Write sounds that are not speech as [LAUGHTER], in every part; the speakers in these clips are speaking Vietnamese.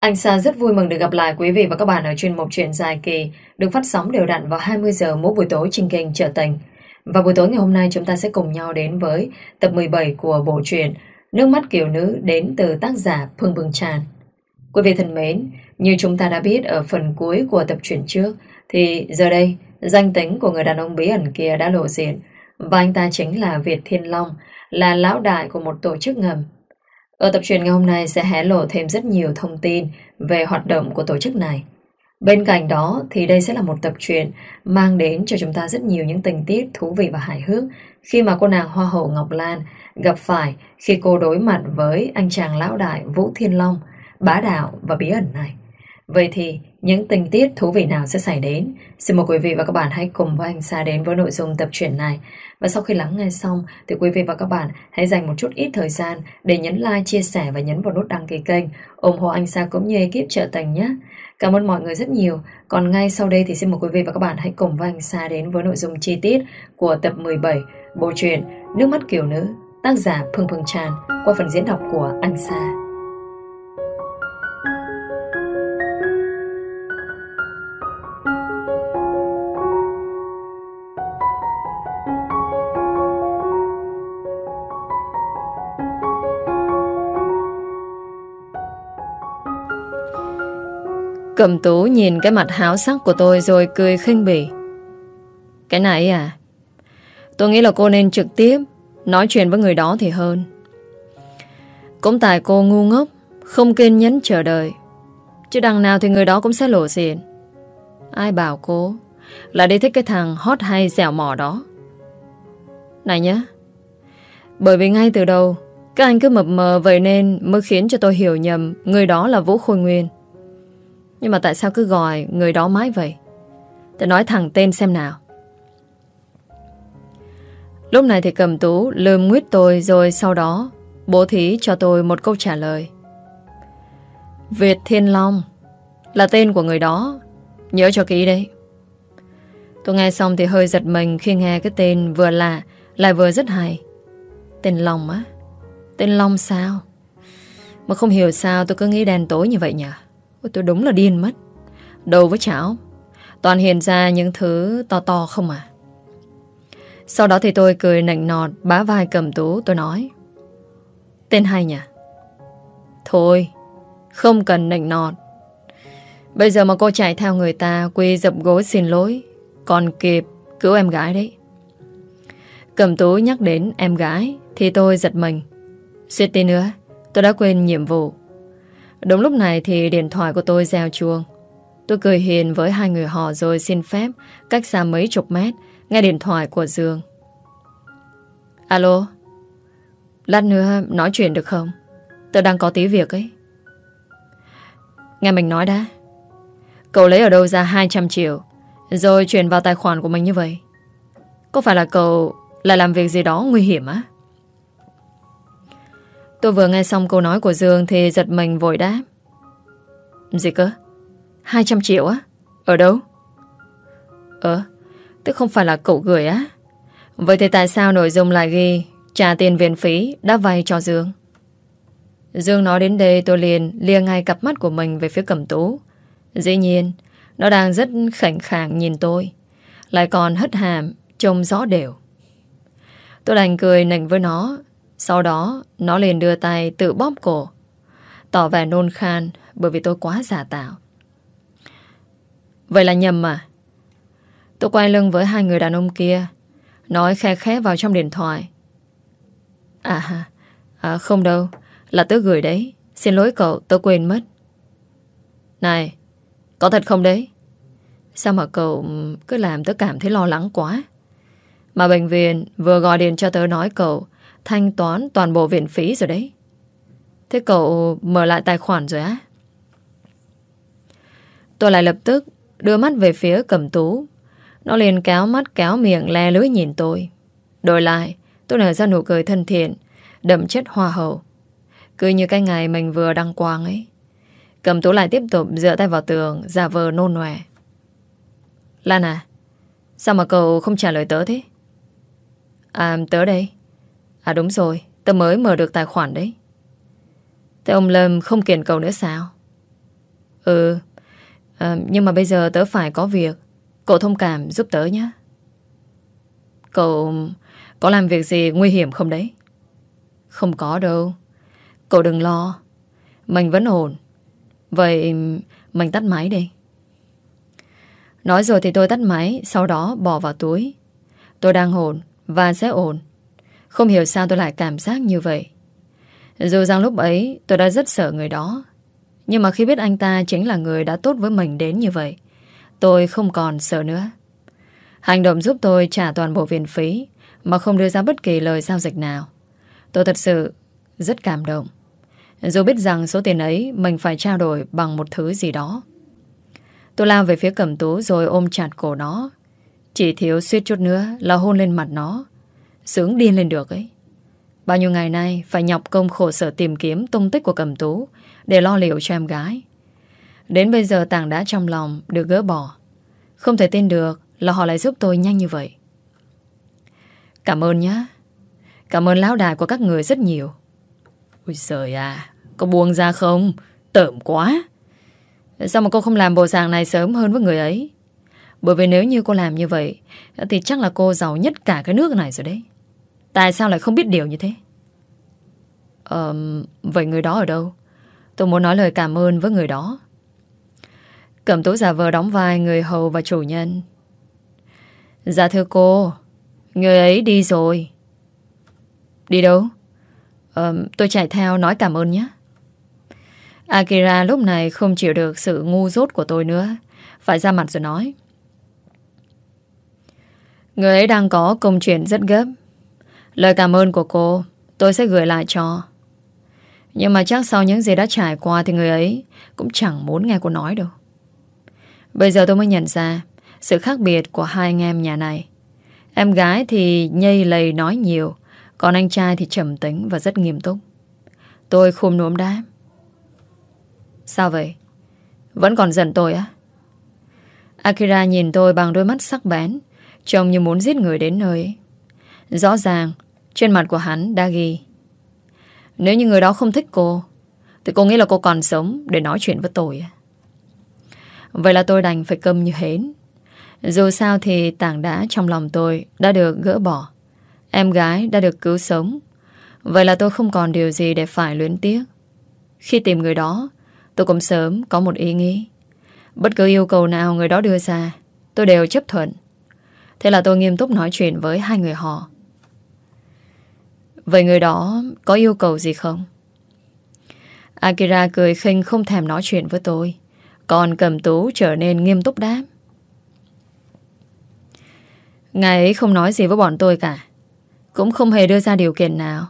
Anh Sa rất vui mừng được gặp lại quý vị và các bạn ở chuyên mục chuyện dài kỳ được phát sóng đều đặn vào 20 giờ mỗi buổi tối trên kênh Trở Tình. Và buổi tối ngày hôm nay chúng ta sẽ cùng nhau đến với tập 17 của bộ truyện Nước mắt kiểu nữ đến từ tác giả Phương Vương Tràn. Quý vị thân mến, như chúng ta đã biết ở phần cuối của tập truyện trước thì giờ đây danh tính của người đàn ông bí ẩn kia đã lộ diện và anh ta chính là Việt Thiên Long là lão đại của một tổ chức ngầm ở tập truyện ngày hôm nay sẽ hé lộ thêm rất nhiều thông tin về hoạt động của tổ chức này. Bên cạnh đó thì đây sẽ là một tập truyện mang đến cho chúng ta rất nhiều những tình tiết thú vị và hài hước khi mà cô nàng Hoa hậu Ngọc Lan gặp phải khi cô đối mặt với anh chàng lão đại Vũ Thiên Long, bá đạo và bí ẩn này. Vậy thì những tình tiết thú vị nào sẽ xảy đến? Xin mời quý vị và các bạn hãy cùng với anh Sa đến với nội dung tập truyện này. Và sau khi lắng nghe xong thì quý vị và các bạn hãy dành một chút ít thời gian để nhấn like, chia sẻ và nhấn vào nút đăng ký kênh ủng hộ anh Sa cũng như ekip trợ tình nhé. Cảm ơn mọi người rất nhiều. Còn ngay sau đây thì xin mời quý vị và các bạn hãy cùng với anh Sa đến với nội dung chi tiết của tập 17 bộ truyện Nước mắt kiểu nữ tác giả Phương Phương Tràn qua phần diễn đọc của anh Sa. Cầm tú nhìn cái mặt háo sắc của tôi rồi cười khinh bỉ. Cái này à? Tôi nghĩ là cô nên trực tiếp nói chuyện với người đó thì hơn. Cũng tại cô ngu ngốc, không kiên nhẫn chờ đợi. Chứ đằng nào thì người đó cũng sẽ lộ diện. Ai bảo cô là đi thích cái thằng hot hay dẻo mỏ đó. Này nhá, bởi vì ngay từ đầu các anh cứ mập mờ vậy nên mới khiến cho tôi hiểu nhầm người đó là Vũ Khôi Nguyên. Nhưng mà tại sao cứ gọi người đó mãi vậy? Tôi nói thẳng tên xem nào. Lúc này thì cầm tú lườm nguyết tôi rồi sau đó bố thí cho tôi một câu trả lời. Việt Thiên Long là tên của người đó. Nhớ cho kỹ đấy. Tôi nghe xong thì hơi giật mình khi nghe cái tên vừa lạ lại vừa rất hay. Tên Long á? Tên Long sao? Mà không hiểu sao tôi cứ nghĩ đen tối như vậy nhỉ? Ôi, tôi đúng là điên mất. Đầu với chảo? Toàn hiện ra những thứ to to không à? Sau đó thì tôi cười nạnh nọt Bá vai cầm tú tôi nói Tên hay nhỉ? Thôi Không cần nạnh nọt. Bây giờ mà cô chạy theo người ta Quy dập gối xin lỗi Còn kịp cứu em gái đấy. Cầm tú nhắc đến em gái Thì tôi giật mình. Suýt tí nữa Tôi đã quên nhiệm vụ. Đúng lúc này thì điện thoại của tôi reo chuông. Tôi cười hiền với hai người họ rồi xin phép, cách xa mấy chục mét, nghe điện thoại của Dương. Alo? Lát nữa nói chuyện được không? Tôi đang có tí việc ấy. Nghe mình nói đã. Cậu lấy ở đâu ra 200 triệu, rồi chuyển vào tài khoản của mình như vậy? Có phải là cậu lại làm việc gì đó nguy hiểm á? Tôi vừa nghe xong câu nói của Dương Thì giật mình vội đáp. Gì cơ? 200 triệu á? Ở đâu? Ờ Tức không phải là cậu gửi á? Vậy thì tại sao nội dung lại ghi, Trả tiền viện phí, đã vay cho Dương? Dương nói đến đây tôi liền lia ngay cặp mắt của mình về phía cẩm tú. Dĩ nhiên, Nó đang rất khảnh khàng nhìn tôi. Lại còn hất hàm, Trông rõ đều. Tôi đành cười nảnh với nó sau đó Nó liền đưa tay tự bóp cổ. Tỏ vẻ nôn khan Bởi vì tôi quá giả tạo. Vậy là nhầm mà. Tôi quay lưng với hai người đàn ông kia. Nói khe khẽ vào trong điện thoại. À, à không đâu. Là tớ gửi đấy. Xin lỗi cậu tớ quên mất. Này Có thật không đấy? Sao mà cậu ừ, cứ làm tớ cảm thấy lo lắng quá? Mà bệnh viện vừa gọi điện cho tớ nói cậu thanh toán toàn bộ viện phí rồi đấy. Thế cậu mở lại tài khoản rồi á? Tôi lại lập tức đưa mắt về phía cầm tú. Nó liền kéo mắt kéo miệng le lưới nhìn tôi. Đổi lại, tôi nở ra nụ cười thân thiện, đậm chất hoa hậu. Cứ như cái ngày mình vừa đăng quang ấy. Cầm tú lại tiếp tục dựa tay vào tường, giả vờ nôn nòe. Lan à, sao mà cậu không trả lời tớ thế? À, tớ đây. À đúng rồi, tớ mới mở được tài khoản đấy. Thế ông Lâm không kiện cầu nữa sao? Ừ à, Nhưng mà bây giờ tớ phải có việc. Cậu thông cảm giúp tớ nhé. Cậu có làm việc gì nguy hiểm không đấy? Không có đâu. Cậu đừng lo. Mình vẫn ổn. Vậy mình tắt máy đi. Nói rồi thì tôi tắt máy Sau đó bỏ vào túi. Tôi đang ổn và sẽ ổn. Không hiểu sao tôi lại cảm giác như vậy. Dù rằng lúc ấy tôi đã rất sợ người đó, Nhưng mà khi biết anh ta chính là người đã tốt với mình đến như vậy, Tôi không còn sợ nữa. Hành động giúp tôi trả toàn bộ viện phí Mà không đưa ra bất kỳ lời giao dịch nào. Tôi thật sự rất cảm động. Dù biết rằng số tiền ấy Mình phải trao đổi bằng một thứ gì đó. Tôi lao về phía cẩm tú Rồi ôm chặt cổ nó. Chỉ thiếu suýt chút nữa là hôn lên mặt nó. Sướng điên lên được ấy. Bao nhiêu ngày nay Phải nhọc công khổ sở tìm kiếm tung tích của cầm tú Để lo liệu cho em gái. Đến bây giờ tảng đá trong lòng Được gỡ bỏ. Không thể tin được là họ lại giúp tôi nhanh như vậy. Cảm ơn nhá, Cảm ơn lão đài của các người rất nhiều. Ôi trời à Có buông ra không? Tởm quá. Sao mà cô không làm bộ dạng này sớm hơn với người ấy? Bởi vì nếu như cô làm như vậy Thì chắc là cô giàu nhất cả cái nước này rồi đấy. Tại sao lại không biết điều như thế? Ờ Vậy người đó ở đâu? Tôi muốn nói lời cảm ơn với người đó. Cẩm tú giả vờ đóng vai Người hầu và chủ nhân. Dạ thưa cô Người ấy đi rồi. Đi đâu? Ờ, Tôi chạy theo nói cảm ơn nhé. Akira lúc này không chịu được sự ngu dốt của tôi nữa. Phải ra mặt rồi nói. Người ấy đang có công chuyện rất gấp. Lời cảm ơn của cô, Tôi sẽ gửi lại cho. Nhưng mà chắc sau những gì đã trải qua Thì người ấy cũng chẳng muốn nghe cô nói đâu. Bây giờ tôi mới nhận ra Sự khác biệt của hai anh em nhà này. Em gái thì nhây lầy nói nhiều, Còn anh trai thì trầm tính và rất nghiêm túc. Tôi khum núm đáp. Sao vậy? Vẫn còn giận tôi á? Akira nhìn tôi bằng đôi mắt sắc bén, Trông như muốn giết người đến nơi Rõ ràng, Trên mặt của hắn đã ghi, Nếu như người đó không thích cô, Thì cô nghĩ là cô còn sống Để nói chuyện với tôi à? Vậy là tôi đành phải câm như hến. Dù sao thì tảng đá trong lòng tôi Đã được gỡ bỏ. Em gái đã được cứu sống. Vậy là tôi không còn điều gì để phải luyến tiếc. Khi tìm người đó, Tôi cũng sớm có một ý nghĩ. Bất cứ yêu cầu nào người đó đưa ra, Tôi đều chấp thuận. Thế là tôi nghiêm túc nói chuyện với hai người họ. Vậy người đó có yêu cầu gì không? Akira cười khinh không thèm nói chuyện với tôi Còn cầm tú trở nên nghiêm túc đáp Ngài ấy không nói gì với bọn tôi cả Cũng không hề đưa ra điều kiện nào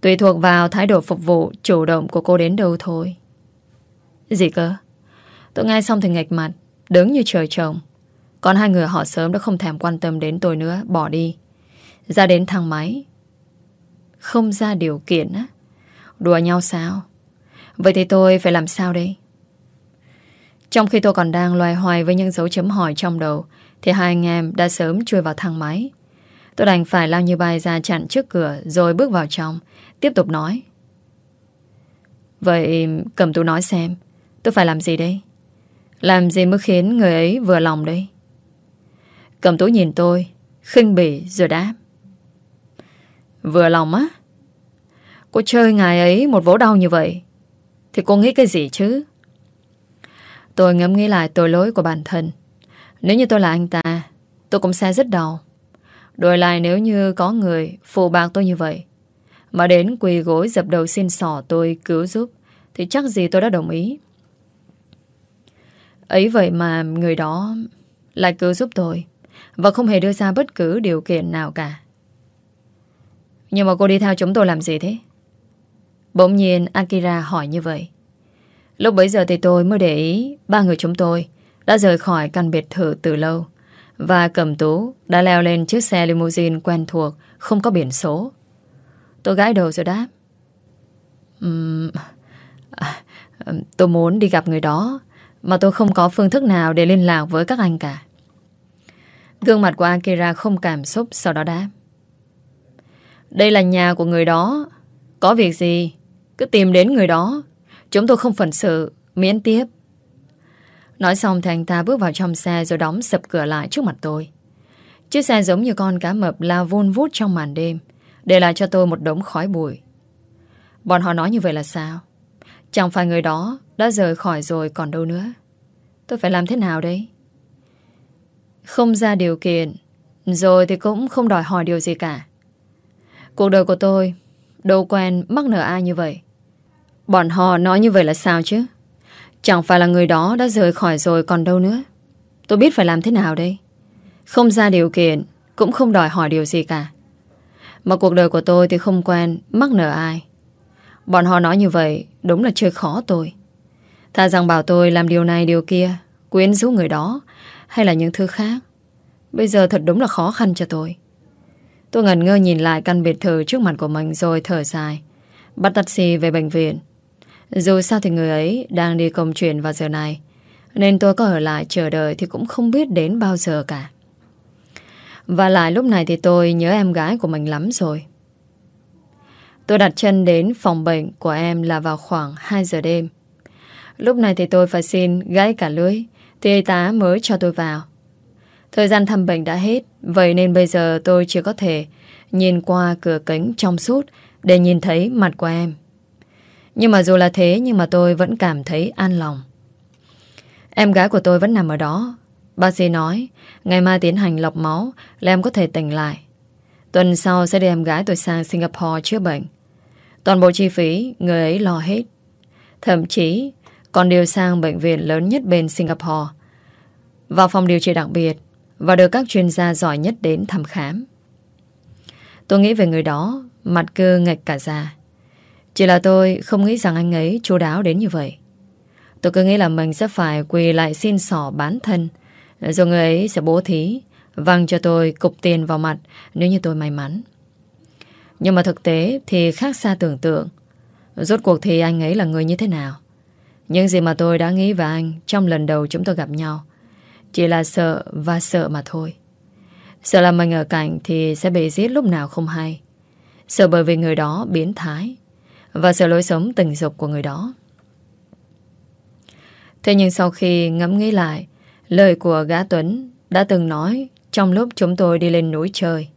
Tùy thuộc vào thái độ phục vụ chủ động của cô đến đâu thôi gì cơ? Tôi nghe xong thì ngạch mặt, đứng như trời trồng. Còn hai người họ sớm đã không thèm quan tâm đến tôi nữa, bỏ đi. Ra đến thang máy. Không ra điều kiện á? Đùa nhau sao? Vậy thì tôi phải làm sao đây? Trong khi tôi còn đang loài hoài với những dấu chấm hỏi trong đầu, thì hai anh em đã sớm chui vào thang máy. Tôi đành phải lao như bay ra chặn trước cửa rồi bước vào trong, tiếp tục nói. Vậy cầm tú nói xem, Tôi phải làm gì đây Làm gì mới khiến người ấy vừa lòng đây Cầm tú nhìn tôi khinh bỉ rồi đáp Vừa lòng á. Cô chơi ngài ấy một vỗ đau như vậy, Thì cô nghĩ cái gì chứ? Tôi ngẫm nghĩ lại tội lỗi của bản thân. Nếu như tôi là anh ta, Tôi cũng sẽ rất đau. Đổi lại nếu như có người Phụ bạc tôi như vậy, Mà đến quỳ gối dập đầu xin sỏ tôi cứu giúp, Thì chắc gì tôi đã đồng ý. Ấy vậy mà người đó lại cứu giúp tôi, và không hề đưa ra bất cứ điều kiện nào cả. Nhưng mà cô đi theo chúng tôi làm gì thế? Bỗng nhiên Akira hỏi như vậy. Lúc bấy giờ thì tôi mới để ý ba người chúng tôi đã rời khỏi căn biệt thự từ lâu và cầm tú đã leo lên chiếc xe limousine quen thuộc không có biển số. Tôi gãi đầu rồi đáp. Um, tôi muốn đi gặp người đó mà tôi không có phương thức nào để liên lạc với các anh cả Gương mặt của Akira không cảm xúc Sau đó đáp đây là nhà của người đó Có việc gì Cứ tìm đến người đó Chúng tôi không phận sự Miễn tiếp Nói xong thì anh ta bước vào trong xe rồi đóng sập cửa lại trước mặt tôi. Chiếc xe giống như con cá mập lao vun vút trong màn đêm, để lại cho tôi một đống khói bụi. Bọn họ nói như vậy là sao? Chẳng phải người đó đã rời khỏi rồi còn đâu nữa. Tôi phải làm thế nào đấy? Không ra điều kiện, rồi thì cũng không đòi hỏi điều gì cả. Cuộc đời của tôi đâu quen mắc nợ ai như vậy. Bọn họ nói như vậy là sao chứ? Chẳng phải là người đó đã rời khỏi rồi còn đâu nữa. Tôi biết phải làm thế nào đây? Không ra điều kiện, cũng không đòi hỏi điều gì cả. Mà cuộc đời của tôi thì không quen mắc nợ ai. Bọn họ nói như vậy đúng là chơi khó tôi. Thà rằng bảo tôi làm điều này điều kia, quyến rũ người đó, hay là những thứ khác. Bây giờ thật đúng là khó khăn cho tôi. Tôi ngẩn ngơ nhìn lại căn biệt thự trước mặt của mình rồi thở dài. Bắt taxi về bệnh viện. Dù sao thì người ấy đang đi công chuyện vào giờ này. Nên tôi có ở lại chờ đợi thì cũng không biết đến bao giờ cả. Và lại lúc này thì tôi nhớ em gái của mình lắm rồi. Tôi đặt chân đến phòng bệnh của em là vào khoảng 2 giờ đêm. Lúc này thì tôi phải xin gãy cả lưới thì y tá mới cho tôi vào. Thời gian thăm bệnh đã hết, Vậy nên bây giờ tôi chỉ có thể Nhìn qua cửa kính trong suốt Để nhìn thấy mặt của em. Nhưng mà dù là thế, Nhưng mà tôi vẫn cảm thấy an lòng. Em gái của tôi vẫn nằm ở đó. Bác sĩ nói, Ngày mai tiến hành lọc máu Là em có thể tỉnh lại. Tuần sau sẽ đưa em gái tôi sang Singapore chữa bệnh. Toàn bộ chi phí, Người ấy lo hết. Thậm chí, còn điều sang bệnh viện lớn nhất bên Singapore. Vào phòng điều trị đặc biệt và được các chuyên gia giỏi nhất đến thăm khám. Tôi nghĩ về người đó, mặt cơ nghịch cả già. Chỉ là tôi không nghĩ rằng anh ấy chú đáo đến như vậy. Tôi cứ nghĩ là mình sẽ phải quỳ lại xin sỏ bán thân, rồi người ấy sẽ bố thí, văng cho tôi cục tiền vào mặt nếu như tôi may mắn. Nhưng mà thực tế thì khác xa tưởng tượng. Rốt cuộc thì anh ấy là người như thế nào? Những gì mà tôi đã nghĩ về anh trong lần đầu chúng tôi gặp nhau chỉ là sợ và sợ mà thôi. Sợ là mình ở cạnh Thì sẽ bị giết lúc nào không hay. Sợ bởi vì người đó biến thái, Và sợ lối sống tình dục của người đó. Thế nhưng sau khi ngẫm nghĩ lại, Lời của gã Tuấn Đã từng nói Trong lúc chúng tôi đi lên núi chơi.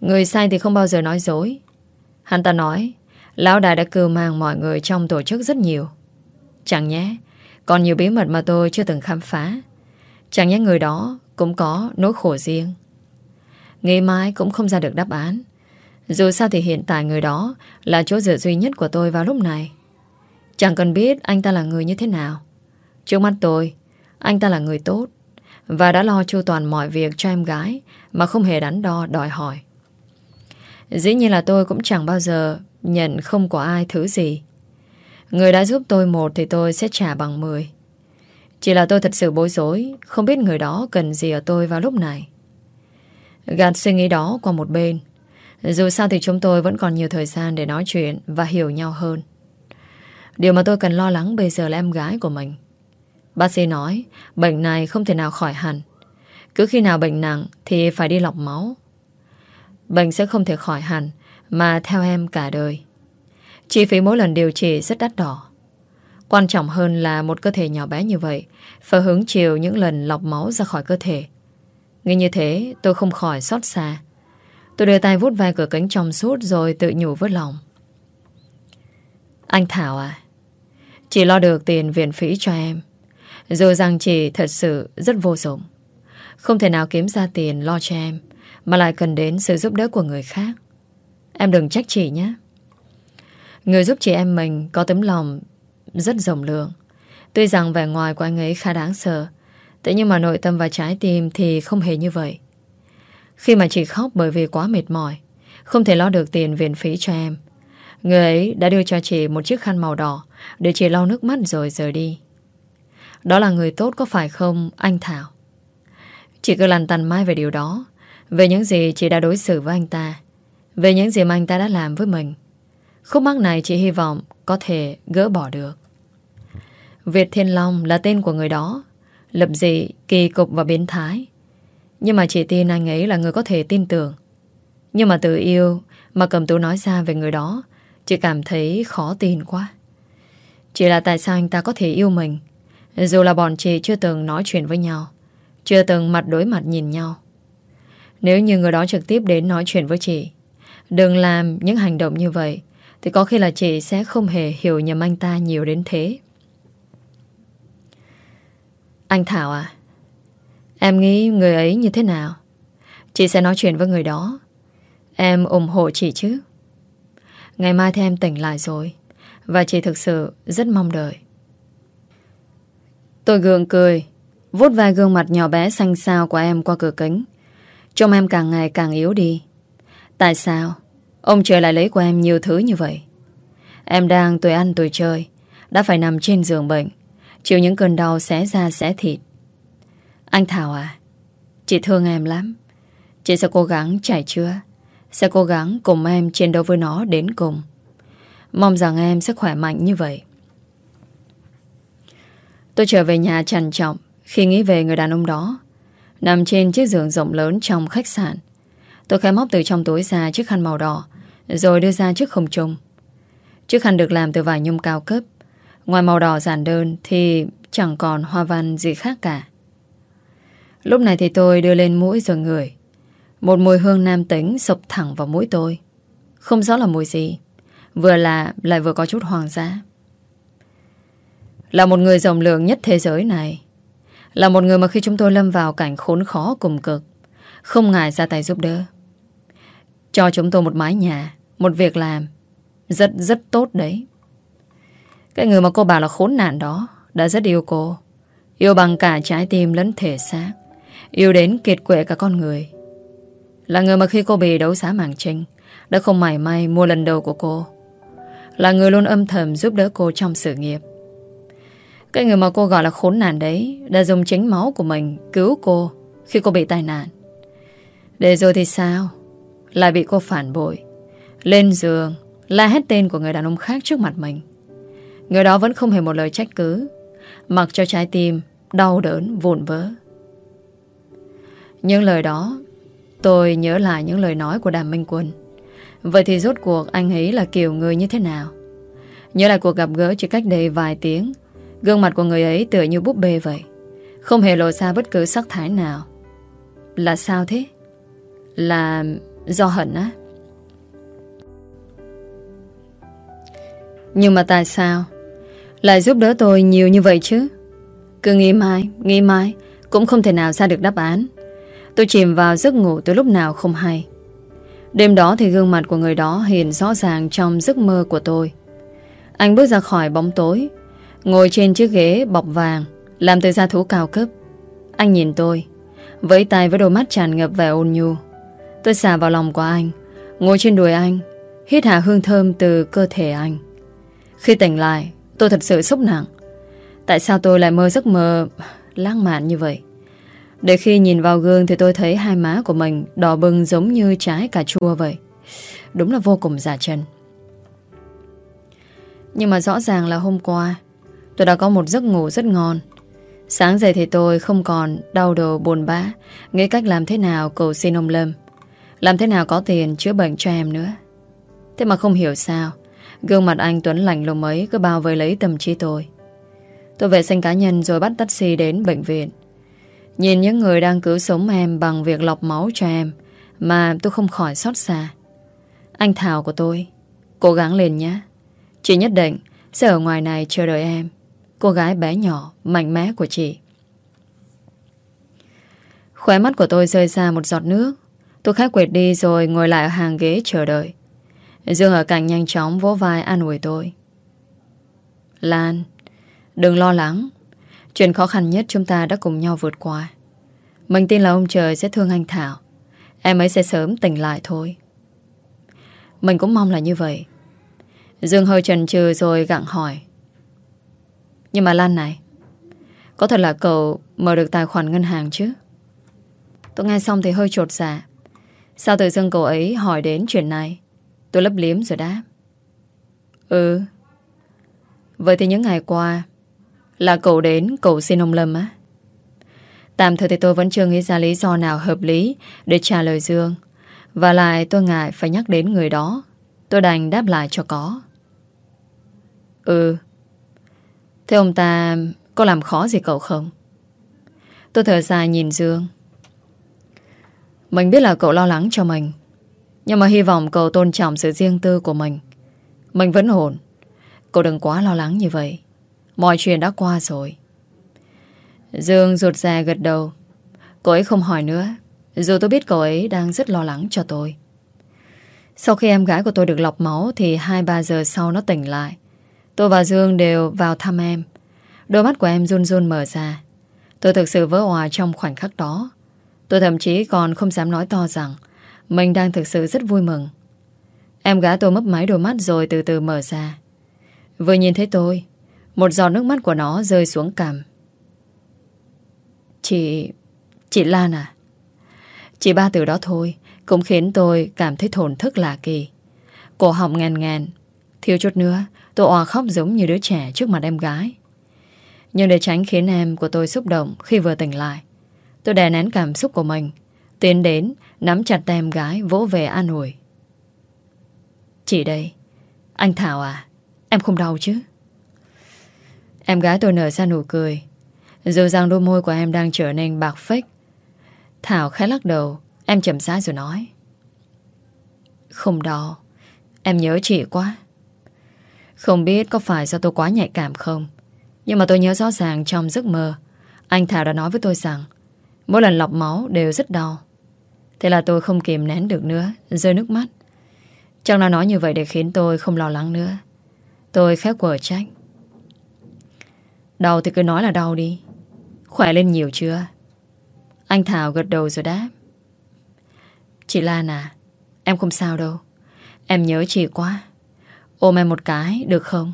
Người sai thì không bao giờ nói dối. Hắn ta nói, Lão đại đã cưu mang mọi người trong tổ chức rất nhiều. Chẳng nhé Còn nhiều bí mật mà tôi chưa từng khám phá. Chẳng nhẽ người đó cũng có nỗi khổ riêng. Nghĩ mãi cũng không ra được đáp án. Dù sao thì hiện tại người đó là chỗ dựa duy nhất của tôi vào lúc này. Chẳng cần biết anh ta là người như thế nào. Trước mắt tôi, anh ta là người tốt và đã lo chu toàn mọi việc cho em gái mà không hề đắn đo đòi hỏi. Dĩ nhiên là tôi cũng chẳng bao giờ nhận không có ai thứ gì. Người đã giúp tôi một thì tôi sẽ trả bằng mười. Chỉ là tôi thật sự bối rối, Không biết người đó cần gì ở tôi vào lúc này. Gạt suy nghĩ đó qua một bên. Dù sao thì chúng tôi vẫn còn nhiều thời gian để nói chuyện Và hiểu nhau hơn. Điều mà tôi cần lo lắng bây giờ là em gái của mình. Bác sĩ nói, Bệnh này không thể nào khỏi hẳn. Cứ khi nào bệnh nặng Thì phải đi lọc máu. Bệnh sẽ không thể khỏi hẳn Mà theo em cả đời. Chi phí mỗi lần điều trị rất đắt đỏ. Quan trọng hơn là một cơ thể nhỏ bé như vậy phải hứng chịu những lần lọc máu ra khỏi cơ thể. Nghe như thế tôi không khỏi xót xa. Tôi đưa tay vút vai cửa cánh trong suốt rồi tự nhủ với lòng. Anh Thảo à, chị lo được tiền viện phí cho em. Dù rằng chị thật sự rất vô dụng. Không thể nào kiếm ra tiền lo cho em mà lại cần đến sự giúp đỡ của người khác. Em đừng trách chị nhé. Người giúp chị em mình có tấm lòng rất rộng lượng. Tuy rằng vẻ ngoài của anh ấy khá đáng sợ, thế nhưng mà nội tâm và trái tim thì không hề như vậy. Khi mà chị khóc bởi vì quá mệt mỏi, không thể lo được tiền viện phí cho em, người ấy đã đưa cho chị một chiếc khăn màu đỏ để chị lau nước mắt rồi rời đi. Đó là người tốt có phải không, anh Thảo? Chị cứ lằn tằn mai về điều đó, về những gì chị đã đối xử với anh ta, về những gì mà anh ta đã làm với mình. Khúc mắc này chị hy vọng có thể gỡ bỏ được. Việt Thiên Long là tên của người đó Lập dị, kỳ cục và biến thái. Nhưng mà chị tin anh ấy là người có thể tin tưởng. Nhưng mà từ yêu Mà cầm tú nói ra về người đó Chị cảm thấy khó tin quá. Chỉ là tại sao anh ta có thể yêu mình? Dù là bọn chị chưa từng nói chuyện với nhau Chưa từng mặt đối mặt nhìn nhau. Nếu như người đó trực tiếp đến nói chuyện với chị Đừng làm những hành động như vậy Thì có khi là chị sẽ không hề hiểu nhầm anh ta nhiều đến thế. Anh Thảo à Em nghĩ người ấy như thế nào? Chị sẽ nói chuyện với người đó. Em ủng hộ chị chứ. Ngày mai thì em tỉnh lại rồi, Và chị thực sự rất mong đợi. Tôi gượng cười, vuốt vai gương mặt nhỏ bé xanh xao của em qua cửa kính, Trông em càng ngày càng yếu đi. Tại sao? Ông trời lại lấy của em nhiều thứ như vậy. Em đang tuổi ăn tuổi chơi, Đã phải nằm trên giường bệnh Chịu những cơn đau xé da xé thịt. Anh Thảo à Chị thương em lắm. Chị sẽ cố gắng chảy chữa, Sẽ cố gắng cùng em chiến đấu với nó đến cùng. Mong rằng em sẽ khỏe mạnh như vậy. Tôi trở về nhà trằn trọng Khi nghĩ về người đàn ông đó. Nằm trên chiếc giường rộng lớn trong khách sạn. Tôi khai móc từ trong túi ra chiếc khăn màu đỏ, Rồi đưa ra chiếc không trung Chiếc khăn được làm từ vải nhung cao cấp. Ngoài màu đỏ giản đơn Thì chẳng còn hoa văn gì khác cả. Lúc này thì tôi đưa lên mũi rồi ngửi. Một mùi hương nam tính sụp thẳng vào mũi tôi. Không rõ là mùi gì. Vừa là lại vừa có chút hoàng giá Là một người rộng lượng nhất thế giới này. Là một người mà khi chúng tôi lâm vào cảnh khốn khó cùng cực, Không ngại ra tay giúp đỡ. Cho chúng tôi một mái nhà, Một việc làm Rất rất tốt đấy. Cái người mà cô bảo là khốn nạn đó Đã rất yêu cô. Yêu bằng cả trái tim lẫn thể xác. Yêu đến kiệt quệ cả con người. Là người mà khi cô bị đấu giá mảng trinh Đã không mảy may mua lần đầu của cô. Là người luôn âm thầm giúp đỡ cô trong sự nghiệp. Cái người mà cô gọi là khốn nạn đấy Đã dùng chính máu của mình Cứu cô khi cô bị tai nạn. Để rồi thì sao? Lại bị cô phản bội. Lên giường, La hết tên của người đàn ông khác trước mặt mình. Người đó vẫn không hề một lời trách cứ. Mặc cho trái tim Đau đớn, vụn vỡ. Những lời đó, Tôi nhớ lại những lời nói của Đàm Minh Quân. Vậy thì rốt cuộc anh ấy là kiểu người như thế nào? Nhớ lại cuộc gặp gỡ chỉ cách đây vài tiếng, Gương mặt của người ấy tựa như búp bê vậy. Không hề lộ ra bất cứ sắc thái nào. Là sao thế? Là do hận á? Nhưng mà tại sao? Lại giúp đỡ tôi nhiều như vậy chứ? Cứ nghĩ mãi, nghĩ mãi Cũng không thể nào ra được đáp án. Tôi chìm vào giấc ngủ từ lúc nào không hay. Đêm đó thì gương mặt của người đó hiện rõ ràng trong giấc mơ của tôi. Anh bước ra khỏi bóng tối Ngồi trên chiếc ghế bọc vàng Làm từ gia thú cao cấp. Anh nhìn tôi Với tay với đôi mắt tràn ngập vẻ ôn nhu. Tôi xả vào lòng của anh Ngồi trên đùi anh Hít hạ hương thơm từ cơ thể anh. Khi tỉnh lại Tôi thật sự sốc nặng Tại sao tôi lại mơ giấc mơ lãng mạn như vậy để khi nhìn vào gương thì tôi thấy hai má của mình đỏ bừng giống như trái cà chua vậy. Đúng là vô cùng giả chân. Nhưng mà rõ ràng là hôm qua, tôi đã có một giấc ngủ rất ngon. Sáng dậy thì tôi không còn đau đầu buồn bã, nghĩ cách làm thế nào cầu xin ông Lâm. Làm thế nào có tiền chữa bệnh cho em nữa. Thế mà không hiểu sao Gương mặt anh Tuấn lạnh lùng ấy Cứ bao vây lấy tâm trí tôi Tôi vệ sinh cá nhân rồi bắt taxi đến bệnh viện Nhìn những người đang cứu sống em bằng việc lọc máu cho em mà tôi không khỏi xót xa. Anh Thảo của tôi, cố gắng lên nhé. Chị nhất định sẽ ở ngoài này chờ đợi em. Cô gái bé nhỏ, mạnh mẽ của chị. Khóe mắt của tôi rơi ra một giọt nước. Tôi khát quệt đi rồi ngồi lại ở hàng ghế chờ đợi. Dương ở cạnh nhanh chóng vỗ vai an ủi tôi. Lan, đừng lo lắng. Chuyện khó khăn nhất chúng ta đã cùng nhau vượt qua. Mình tin là ông trời sẽ thương anh Thảo. Em ấy sẽ sớm tỉnh lại thôi. Mình cũng mong là như vậy. Dương hơi chần chừ rồi gặng hỏi. Nhưng mà Lan này Có thật là cậu mở được tài khoản ngân hàng chứ? Tôi nghe xong thì hơi trột dạ. Sao tự dưng cậu ấy hỏi đến chuyện này? Tôi lấp liếm rồi đáp. Ừ. Vậy thì những ngày qua là cậu đến cậu xin ông Lâm á. Tạm thời thì tôi vẫn chưa nghĩ ra lý do nào hợp lý Để trả lời Dương. Và lại tôi ngại phải nhắc đến người đó. Tôi đành đáp lại cho có. Ừ. Thế ông ta Có làm khó gì cậu không? Tôi thở dài nhìn Dương. Mình biết là cậu lo lắng cho mình. Nhưng mà hy vọng cậu tôn trọng sự riêng tư của mình. Mình vẫn ổn. Cậu đừng quá lo lắng như vậy. Mọi chuyện đã qua rồi. Dương rụt rè gật đầu. Cô ấy không hỏi nữa. Dù tôi biết cậu ấy đang rất lo lắng cho tôi. Sau khi em gái của tôi được lọc máu Thì 2-3 giờ sau nó tỉnh lại. Tôi và Dương đều vào thăm em. Đôi mắt của em run run mở ra. Tôi thực sự vỡ hòa trong khoảnh khắc đó. Tôi thậm chí còn không dám nói to rằng mình đang thực sự rất vui mừng. Em gái tôi mấp máy đôi mắt rồi từ từ mở ra. Vừa nhìn thấy tôi, Một giọt nước mắt của nó rơi xuống cằm. Chị... Chị Lan à? Chỉ ba từ đó thôi Cũng khiến tôi cảm thấy thổn thức lạ kỳ. Cổ họng ngàn ngàn Thiếu chút nữa, tôi òa khóc giống như đứa trẻ trước mặt em gái. Nhưng để tránh khiến em của tôi xúc động Khi vừa tỉnh lại, Tôi đè nén cảm xúc của mình, Tiến đến Nắm chặt tay em gái, Vỗ về an ủi. Chị đây, Anh Thảo à Em không đau chứ? Em gái tôi nở ra nụ cười, Dù rằng đôi môi của em đang trở nên bạc phách Thảo khẽ lắc đầu, Em chậm rãi rồi nói. Không đau, Em nhớ chị quá. Không biết có phải do tôi quá nhạy cảm không, Nhưng mà tôi nhớ rõ ràng trong giấc mơ, Anh Thảo đã nói với tôi rằng, Mỗi lần lọc máu đều rất đau. Thế là tôi không kìm nén được nữa, Rơi nước mắt. Chẳng là nói như vậy để khiến tôi không lo lắng nữa. Tôi khép quở trách. Đau thì cứ nói là đau đi. Khỏe lên nhiều chưa? Anh Thảo gật đầu rồi đáp. Chị Lan à Em không sao đâu. Em nhớ chị quá. Ôm em một cái, được không?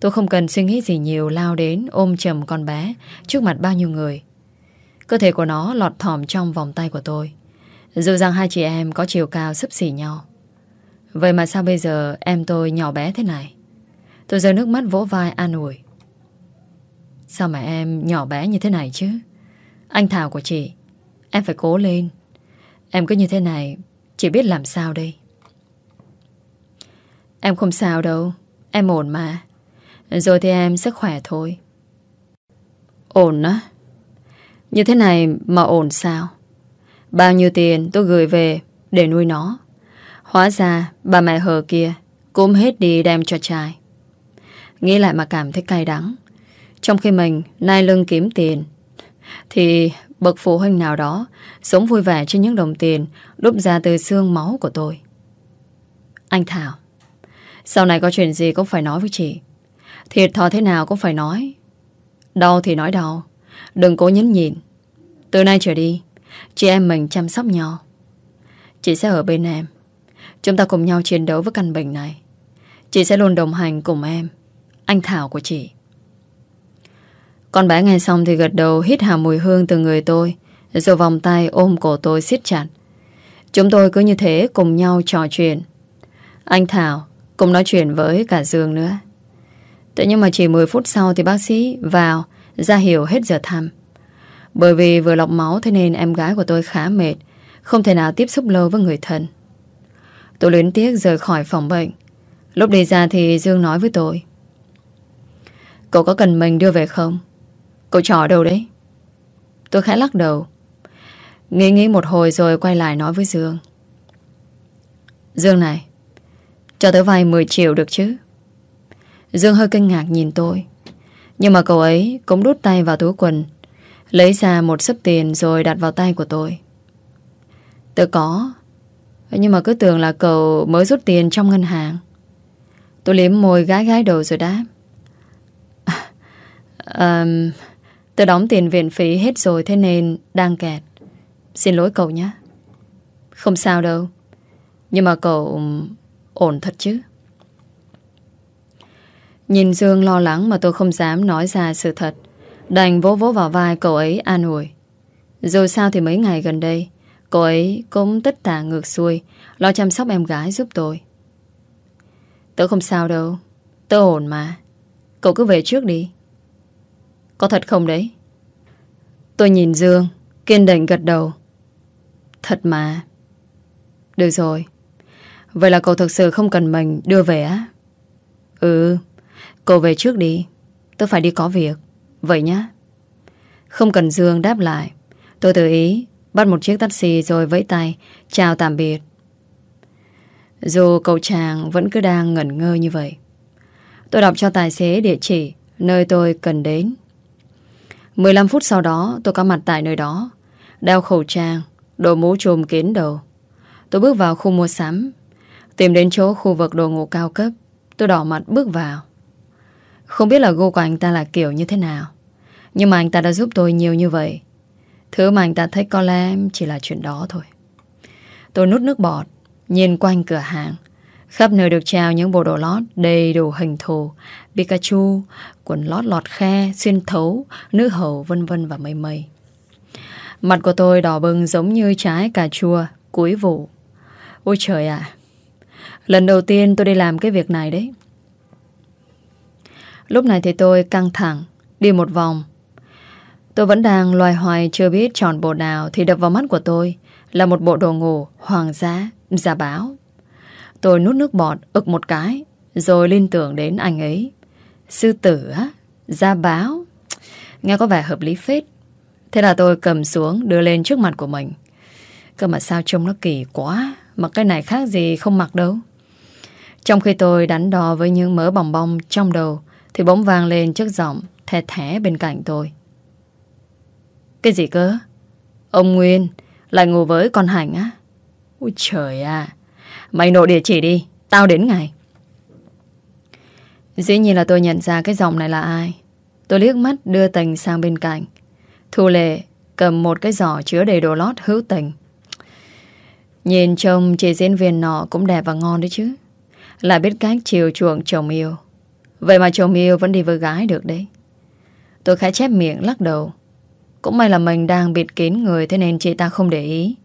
Tôi không cần suy nghĩ gì nhiều, Lao đến ôm chầm con bé Trước mặt bao nhiêu người. Cơ thể của nó lọt thỏm trong vòng tay của tôi. Dù rằng hai chị em có chiều cao sấp xỉ nhau. Vậy mà sao bây giờ em tôi nhỏ bé thế này? Tôi rơi nước mắt vỗ vai an ủi. Sao mà em nhỏ bé như thế này chứ? Anh Thảo của chị, Em phải cố lên. Em cứ như thế này, Chị biết làm sao đây? Em không sao đâu, Em ổn mà. Rồi thì em sức khỏe thôi. Ổn á? Như thế này mà ổn sao? Bao nhiêu tiền tôi gửi về Để nuôi nó. Hóa ra bà mẹ hờ kia Cũng hết đi đem cho trai. Nghĩ lại mà cảm thấy cay đắng. Trong khi mình nai lưng kiếm tiền, Thì bậc phụ huynh nào đó Sống vui vẻ trên những đồng tiền Đúc ra từ xương máu của tôi. Anh Thảo, Sau này có chuyện gì cũng phải nói với chị. Thiệt thò thế nào cũng phải nói. Đau thì nói đau, Đừng cố nhấn nhịn. Từ nay trở đi Chị em mình chăm sóc nhau. Chị sẽ ở bên em. Chúng ta cùng nhau chiến đấu với căn bệnh này. Chị sẽ luôn đồng hành cùng em. Anh Thảo của chị. Con bé nghe xong thì gật đầu, Hít hà mùi hương từ người tôi, Rồi vòng tay ôm cổ tôi siết chặt. Chúng tôi cứ như thế cùng nhau trò chuyện. Anh Thảo Cũng nói chuyện với cả Dương nữa. Tuy nhiên mà chỉ 10 phút sau Thì bác sĩ vào, ra hiểu hết giờ thăm. Bởi vì vừa lọc máu Thế nên em gái của tôi khá mệt, Không thể nào tiếp xúc lâu với người thân. Tôi luyến tiếc rời khỏi phòng bệnh. Lúc đi ra thì Dương nói với tôi. Cậu có cần mình đưa về không? Cậu trò đâu đấy? Tôi khẽ lắc đầu. Nghĩ nghĩ một hồi rồi quay lại nói với Dương. Dương này, Cho tớ vay 10 triệu được chứ? Dương hơi kinh ngạc nhìn tôi. Nhưng mà cậu ấy cũng đút tay vào túi quần Lấy ra một sấp tiền rồi đặt vào tay của tôi. Tớ có nhưng mà cứ tưởng là cậu mới rút tiền trong ngân hàng. Tôi liếm môi gái gái đầu rồi đáp. [LAUGHS] À, Tôi đóng tiền viện phí hết rồi Thế nên đang kẹt. Xin lỗi cậu nhé. Không sao đâu Nhưng mà cậu ổn thật chứ? Nhìn Dương lo lắng Mà tôi không dám nói ra sự thật. Đành vỗ vỗ vào vai cậu ấy an ủi. Dù sao thì mấy ngày gần đây, Cô ấy cũng tất tả ngược xuôi, Lo chăm sóc em gái giúp tôi. Tớ không sao đâu, Tớ ổn mà. Cậu cứ về trước đi. Có thật không đấy? Tôi nhìn Dương, Kiên định gật đầu. Thật mà. Được rồi. Vậy là cậu thực sự không cần mình đưa về á? Ừ Cậu về trước đi. Tớ phải đi có việc. Vậy nhá. Không cần Dương đáp lại. Tôi tự ý Bắt một chiếc taxi rồi vẫy tay, Chào tạm biệt. Dù cậu chàng vẫn cứ đang ngẩn ngơ như vậy, Tôi đọc cho tài xế địa chỉ Nơi tôi cần đến. 15 phút sau đó, tôi có mặt tại nơi đó. Đeo khẩu trang, Đội mũ trùm kín đầu. Tôi bước vào khu mua sắm. Tìm đến chỗ khu vực đồ ngủ cao cấp. Tôi đỏ mặt bước vào. Không biết là gu của anh ta là kiểu như thế nào Nhưng mà anh ta đã giúp tôi nhiều như vậy Thứ mà anh ta thấy có lẽ chỉ là chuyện đó thôi Tôi nút nước bọt Nhìn quanh cửa hàng Khắp nơi được trao những bộ đồ lót đầy đủ hình thù Pikachu, quần lót lọt khe, xuyên thấu, nữ hầu vân vân và mây mây. Mặt của tôi đỏ bừng giống như trái cà chua, cuối vụ. Ôi trời ạ! Lần đầu tiên tôi đi làm cái việc này đấy. Lúc này thì tôi căng thẳng, đi một vòng. Tôi vẫn đang loài hoài chưa biết chọn bộ nào thì đập vào mắt của tôi là một bộ đồ ngủ hoàng giá, giả báo. Tôi nút nước bọt, ực một cái, rồi liên tưởng đến anh ấy. Sư tử á, gia báo. Nghe có vẻ hợp lý phết. Thế là tôi cầm xuống đưa lên trước mặt của mình. Cơ mà sao trông nó kỳ quá, mặc cái này khác gì không mặc đâu. Trong khi tôi đánh đo với những mớ bòng bong trong đầu thì bỗng vang lên chiếc giọng thẻ thẻ bên cạnh tôi. Cái gì cơ? Ông Nguyên lại ngủ với con Hành á? Ôi trời à! Mày nộ địa chỉ đi, tao đến ngày. Dĩ nhiên là tôi nhận ra cái giọng này là ai. Tôi liếc mắt đưa tình sang bên cạnh. Thu Lệ cầm một cái giỏ chứa đầy đồ lót hữu tình. Nhìn trông chị diễn viên nọ cũng đẹp và ngon đấy chứ. Lại biết cách chiều chuộng chồng yêu. Vậy mà chồng yêu vẫn đi với gái được đấy. Tôi khá chép miệng lắc đầu. Cũng may là mình đang bịt kín người thế nên chị ta không để ý.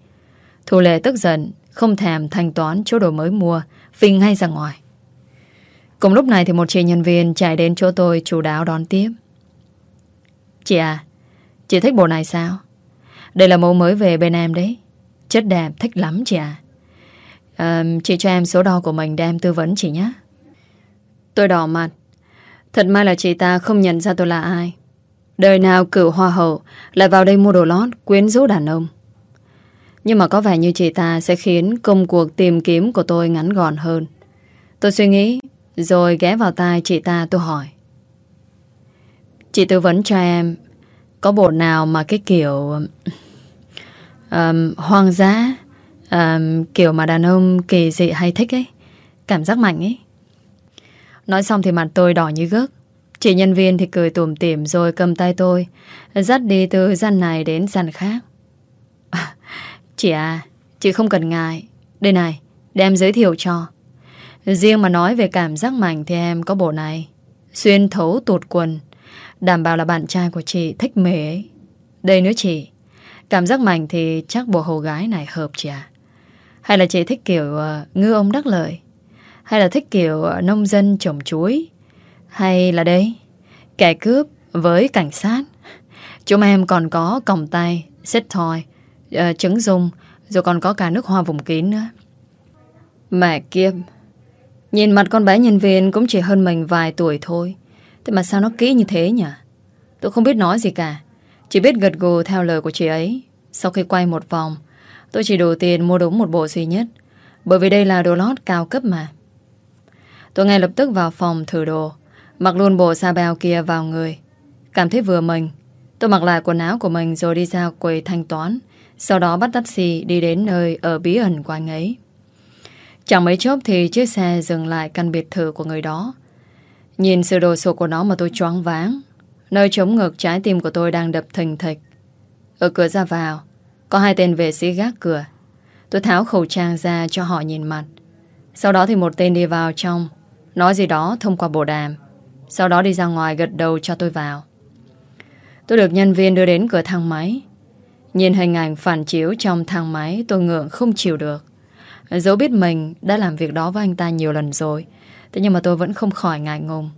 Thu Lệ tức giận, không thèm thanh toán chỗ đồ mới mua, phình ngay ra ngoài. Cùng lúc này thì một chị nhân viên chạy đến chỗ tôi chủ đáo đón tiếp. Chị à, chị thích bộ này sao? Đây là mẫu mới về bên em đấy. Chất đẹp, thích lắm chị à. à chị cho em số đo của mình để em tư vấn chị nhé. Tôi đỏ mặt. Thật may là chị ta không nhận ra tôi là ai. Đời nào cửu hoa hậu lại vào đây mua đồ lót quyến rũ đàn ông. Nhưng mà có vẻ như chị ta sẽ khiến công cuộc tìm kiếm của tôi ngắn gọn hơn. Tôi suy nghĩ rồi ghé vào tai chị ta tôi hỏi Chị tư vấn cho em Có bộ nào mà cái kiểu um, Hoang dã um, Kiểu mà đàn ông kỳ dị hay thích ấy Cảm giác mạnh ấy Nói xong thì mặt tôi đỏ như gớt Chị nhân viên thì cười tùm tìm Rồi cầm tay tôi Dắt đi từ gian này đến gian khác [LAUGHS] Chị à Chị không cần ngại Đây này Đem giới thiệu cho Riêng mà nói về cảm giác mạnh thì em có bộ này. Xuyên thấu tụt quần. Đảm bảo là bạn trai của chị thích mề ấy. Đây nữa chị. Cảm giác mạnh thì chắc bộ hầu gái này hợp chị à? Hay là chị thích kiểu uh, ngư ông đắc lợi? Hay là thích kiểu ờ, nông dân trồng chuối? Hay là đây? Kẻ cướp với cảnh sát? Chúng em còn có còng tay, xét thòi uh, ờ, trứng dung, rồi còn có cả nước hoa vùng kín nữa. Mẹ kiêm Nhìn mặt con bé nhân viên cũng chỉ hơn mình vài tuổi thôi. Thế mà sao nó kỹ như thế nhỉ? Tôi không biết nói gì cả. Chỉ biết gật gù theo lời của chị ấy. Sau khi quay một vòng, tôi chỉ đủ tiền mua đúng một bộ duy nhất. Bởi vì đây là đồ lót cao cấp mà. Tôi ngay lập tức vào phòng thử đồ. Mặc luôn bộ sa bèo kia vào người. Cảm thấy vừa mình. Tôi mặc lại quần áo của mình rồi đi ra quầy thanh toán. Sau đó bắt taxi đi đến nơi ở bí ẩn của anh ấy. Chẳng mấy chốc thì chiếc xe dừng lại căn biệt thự của người đó. Nhìn sự đồ sộ của nó mà tôi choáng váng. Nơi chống ngực trái tim của tôi đang đập thình thịch. Ở cửa ra vào, có hai tên vệ sĩ gác cửa. Tôi tháo khẩu trang ra cho họ nhìn mặt. Sau đó thì một tên đi vào trong, nói gì đó thông qua bộ đàm. Sau đó đi ra ngoài gật đầu cho tôi vào. Tôi được nhân viên đưa đến cửa thang máy. Nhìn hình ảnh phản chiếu trong thang máy, tôi ngượng không chịu được. Dẫu biết mình đã làm việc đó với anh ta nhiều lần rồi, Thế nhưng mà tôi vẫn không khỏi ngại ngùng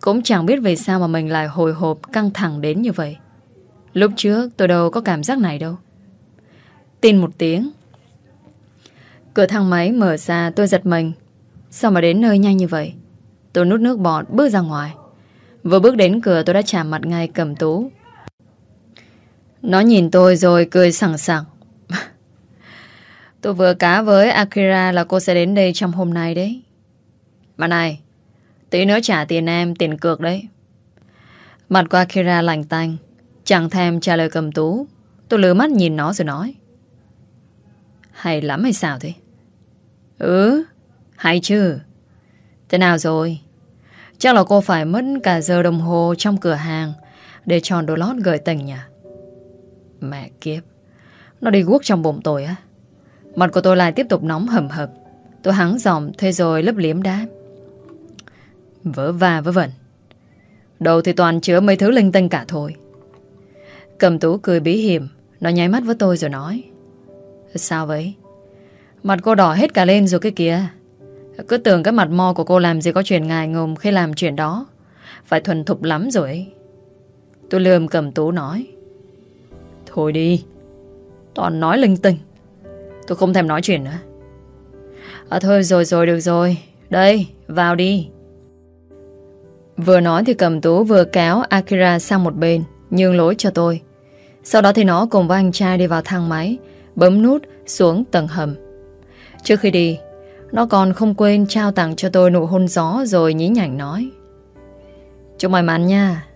Cũng chẳng biết vì sao mà mình lại hồi hộp căng thẳng đến như vậy Lúc trước tôi đâu có cảm giác này đâu Tin một tiếng Cửa thang máy mở ra, tôi giật mình Sao mà đến nơi nhanh như vậy? Tôi nút nước bọt bước ra ngoài. Vừa bước đến cửa tôi đã chạm mặt ngay cầm tú. Nó nhìn tôi rồi cười sẵn sàng. [LAUGHS] Tôi vừa cá với Akira là cô sẽ đến đây trong hôm nay đấy. Mà này, Tí nữa trả tiền em tiền cược đấy. Mặt của Akira lành tanh, Chẳng thèm trả lời cầm tú. Tôi lừa mắt nhìn nó rồi nói. Hay lắm hay sao thế? Ừ hay chứ? Thế nào rồi? Chắc là cô phải mất cả giờ đồng hồ trong cửa hàng Để tròn đồ lót gửi tình nhỉ? Mẹ kiếp, Nó đi guốc trong bụng tôi á. Mặt của tôi lại tiếp tục nóng hầm hập. Tôi hắng giọng, Thế rồi lấp liếm đá. Vỡ va vớ vẩn. Đầu thì toàn chứa mấy thứ linh tinh cả thôi. Cầm tú cười bí hiểm, Nó nháy mắt với tôi rồi nói. Sao vậy? Mặt cô đỏ hết cả lên rồi cái kìa cứ tưởng cái mặt mo của cô làm gì có chuyện ngài ngùng khi làm chuyện đó. Phải thuần thục lắm rồi Tôi lườm cầm tú nói. Thôi đi. Toàn nói linh tinh. Tôi không thèm nói chuyện nữa. À thôi rồi rồi, được rồi. Đây, vào đi. Vừa nói thì cầm tú vừa kéo Akira sang một bên, Nhường lối cho tôi. Sau đó thì nó cùng với anh trai đi vào thang máy, Bấm nút xuống tầng hầm. Trước khi đi nó còn không quên trao tặng cho tôi nụ hôn gió Rồi nhí nhảnh nói. Chúc may mắn nha.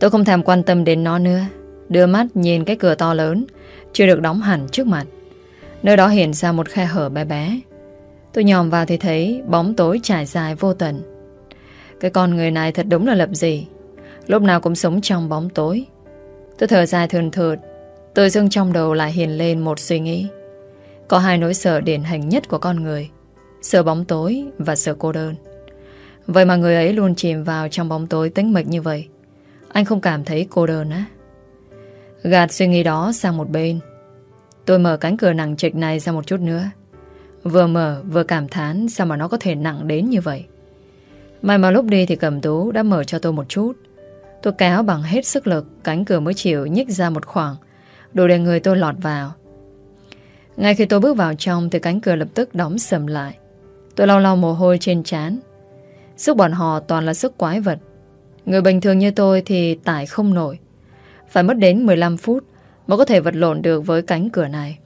Tôi không thèm quan tâm đến nó nữa. Đưa mắt nhìn cái cửa to lớn, Chưa được đóng hẳn trước mặt. Nơi đó hiện ra một khe hở bé bé. Tôi nhòm vào thì thấy Bóng tối trải dài vô tận. Cái con người này thật đúng là lập gì Lúc nào cũng sống trong bóng tối. Tôi thở dài thường thượt. Tự dưng trong đầu lại hiện lên một suy nghĩ. Có hai nỗi sợ điển hình nhất của con người, Sợ bóng tối và sợ cô đơn. Vậy mà người ấy luôn chìm vào trong bóng tối tính mịch như vậy. Anh không cảm thấy cô đơn á. Gạt suy nghĩ đó sang một bên. Tôi mở cánh cửa nặng trịch này ra một chút nữa. Vừa mở, vừa cảm thán Sao mà nó có thể nặng đến như vậy. May mà lúc đi thì cầm tú đã mở cho tôi một chút. Tôi kéo bằng hết sức lực, Cánh cửa mới chịu nhích ra một khoảng, Đủ để người tôi lọt vào. Ngay khi tôi bước vào trong Thì cánh cửa lập tức đóng sầm lại. Tôi lau lau mồ hôi trên trán. Sức bọn họ toàn là sức quái vật. Người bình thường như tôi thì tải không nổi. Phải mất đến 15 phút Mới có thể vật lộn được với cánh cửa này.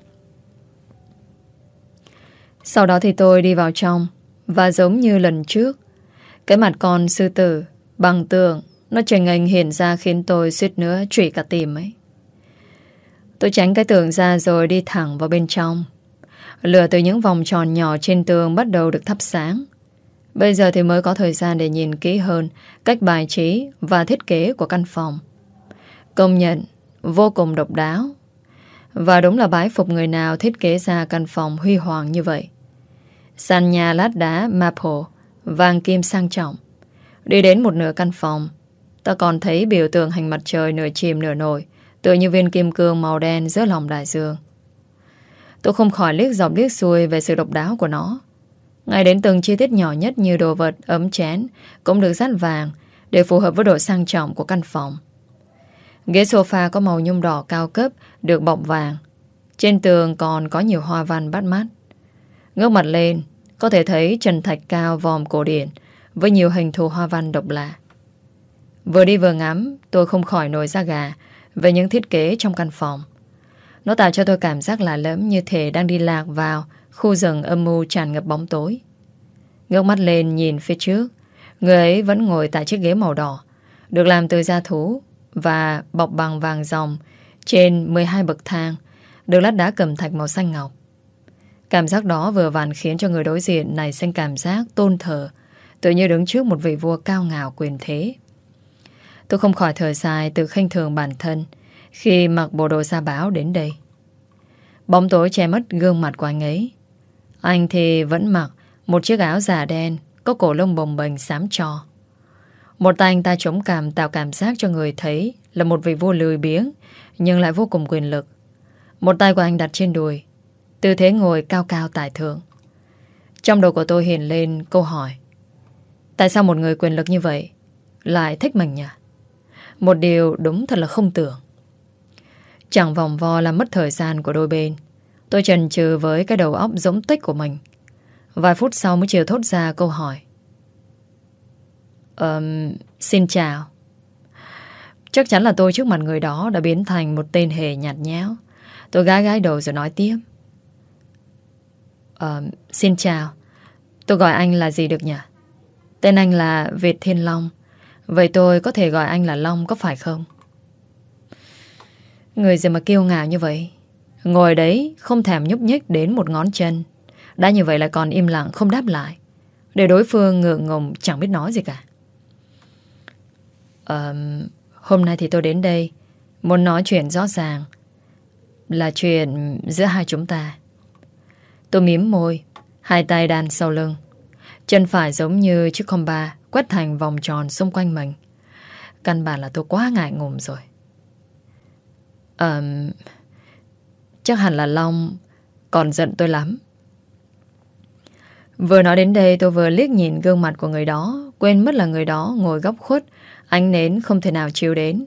Sau đó thì tôi đi vào trong, Và giống như lần trước, Cái mặt con sư tử, Bằng tường, Nó trình hình hiện ra khiến tôi suýt nữa trụy cả tim ấy. Tôi tránh cái tường ra rồi đi thẳng vào bên trong Lửa từ những vòng tròn nhỏ trên tường bắt đầu được thắp sáng Bây giờ thì mới có thời gian để nhìn kỹ hơn cách bài trí và thiết kế của căn phòng. Công nhận, vô cùng độc đáo. Và đúng là bái phục người nào thiết kế ra căn phòng huy hoàng như vậy. Sàn nhà lát đá maple, vàng kim sang trọng. Đi đến một nửa căn phòng, ta còn thấy biểu tượng hình mặt trời nửa chìm nửa nổi, tựa như viên kim cương màu đen giữa lòng đại dương. Tôi không khỏi liếc dọc liếc xuôi về sự độc đáo của nó. Ngay đến từng chi tiết nhỏ nhất như đồ vật, ấm chén cũng được dát vàng để phù hợp với độ sang trọng của căn phòng. Ghế sofa có màu nhung đỏ cao cấp được bọc vàng. Trên tường còn có nhiều hoa văn bắt mắt. Ngước mặt lên, có thể thấy trần thạch cao vòm cổ điển với nhiều hình thù hoa văn độc lạ. Vừa đi vừa ngắm, tôi không khỏi nổi da gà về những thiết kế trong căn phòng. Nó tạo cho tôi cảm giác lạ lẫm như thể đang đi lạc vào khu rừng âm mưu tràn ngập bóng tối. Ngước mắt lên nhìn phía trước, người ấy vẫn ngồi tại chiếc ghế màu đỏ, được làm từ da thú và bọc bằng vàng dòng trên 12 bậc thang, được lát đá cầm thạch màu xanh ngọc. Cảm giác đó vừa vặn khiến cho người đối diện này sinh cảm giác tôn thờ, tự như đứng trước một vị vua cao ngạo quyền thế. Tôi không khỏi thở dài từ khinh thường bản thân khi mặc bộ đồ xa báo đến đây. Bóng tối che mất gương mặt của anh ấy. Anh thì vẫn mặc một chiếc áo giả đen có cổ lông bồng bềnh xám trò. Một tay anh ta chống cảm tạo cảm giác cho người thấy là một vị vua lười biếng nhưng lại vô cùng quyền lực. Một tay của anh đặt trên đùi, tư thế ngồi cao cao tài thượng. Trong đầu của tôi hiện lên câu hỏi Tại sao một người quyền lực như vậy lại thích mình nhỉ? Một điều đúng thật là không tưởng. Chẳng vòng vo làm mất thời gian của đôi bên. Tôi chần chừ với cái đầu óc giống tích của mình. Vài phút sau mới chịu thốt ra câu hỏi. Um, Xin chào. Chắc chắn là tôi trước mặt người đó đã biến thành một tên hề nhạt nhẽo. Tôi gái gái đầu rồi nói tiếp. Um, xin chào. Tôi gọi anh là gì được nhỉ? Tên anh là Việt Thiên Long. Vậy tôi có thể gọi anh là Long có phải không? Người gì mà kiêu ngạo như vậy? Ngồi đấy không thèm nhúc nhích đến một ngón chân. Đã như vậy là còn im lặng không đáp lại. Để đối phương ngượng ngùng chẳng biết nói gì cả. Ờ, hôm nay thì tôi đến đây muốn nói chuyện rõ ràng. Là chuyện giữa hai chúng ta. Tôi mím môi, hai tay đàn sau lưng. Chân phải giống như chiếc comba quét thành vòng tròn xung quanh mình. Căn bản là tôi quá ngại ngùng rồi. Ờm... chắc hẳn là Long còn giận tôi lắm. Vừa nói đến đây tôi vừa liếc nhìn gương mặt của người đó, quên mất là người đó ngồi góc khuất, ánh nến không thể nào chiếu đến.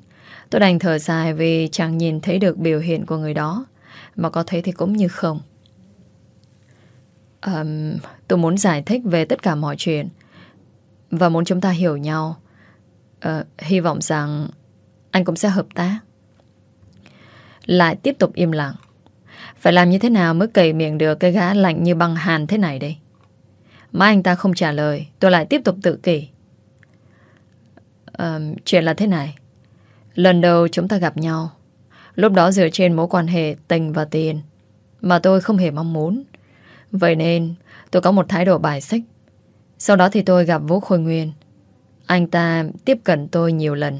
Tôi đành thở dài vì chẳng nhìn thấy được biểu hiện của người đó, mà có thấy thì cũng như không. Um, tôi muốn giải thích về tất cả mọi chuyện và muốn chúng ta hiểu nhau. Uh, hy vọng rằng anh cũng sẽ hợp tác. Lại tiếp tục im lặng. Phải làm như thế nào mới cầy miệng được cái gã lạnh như băng hàn thế này đây? Mà anh ta không trả lời, tôi lại tiếp tục tự kỷ. um, chuyện là thế này. Lần đầu chúng ta gặp nhau, lúc đó dựa trên mối quan hệ tình và tiền mà tôi không hề mong muốn. Vậy nên tôi có một thái độ bài xích. Sau đó thì tôi gặp Vũ Khôi Nguyên. Anh ta tiếp cận tôi nhiều lần.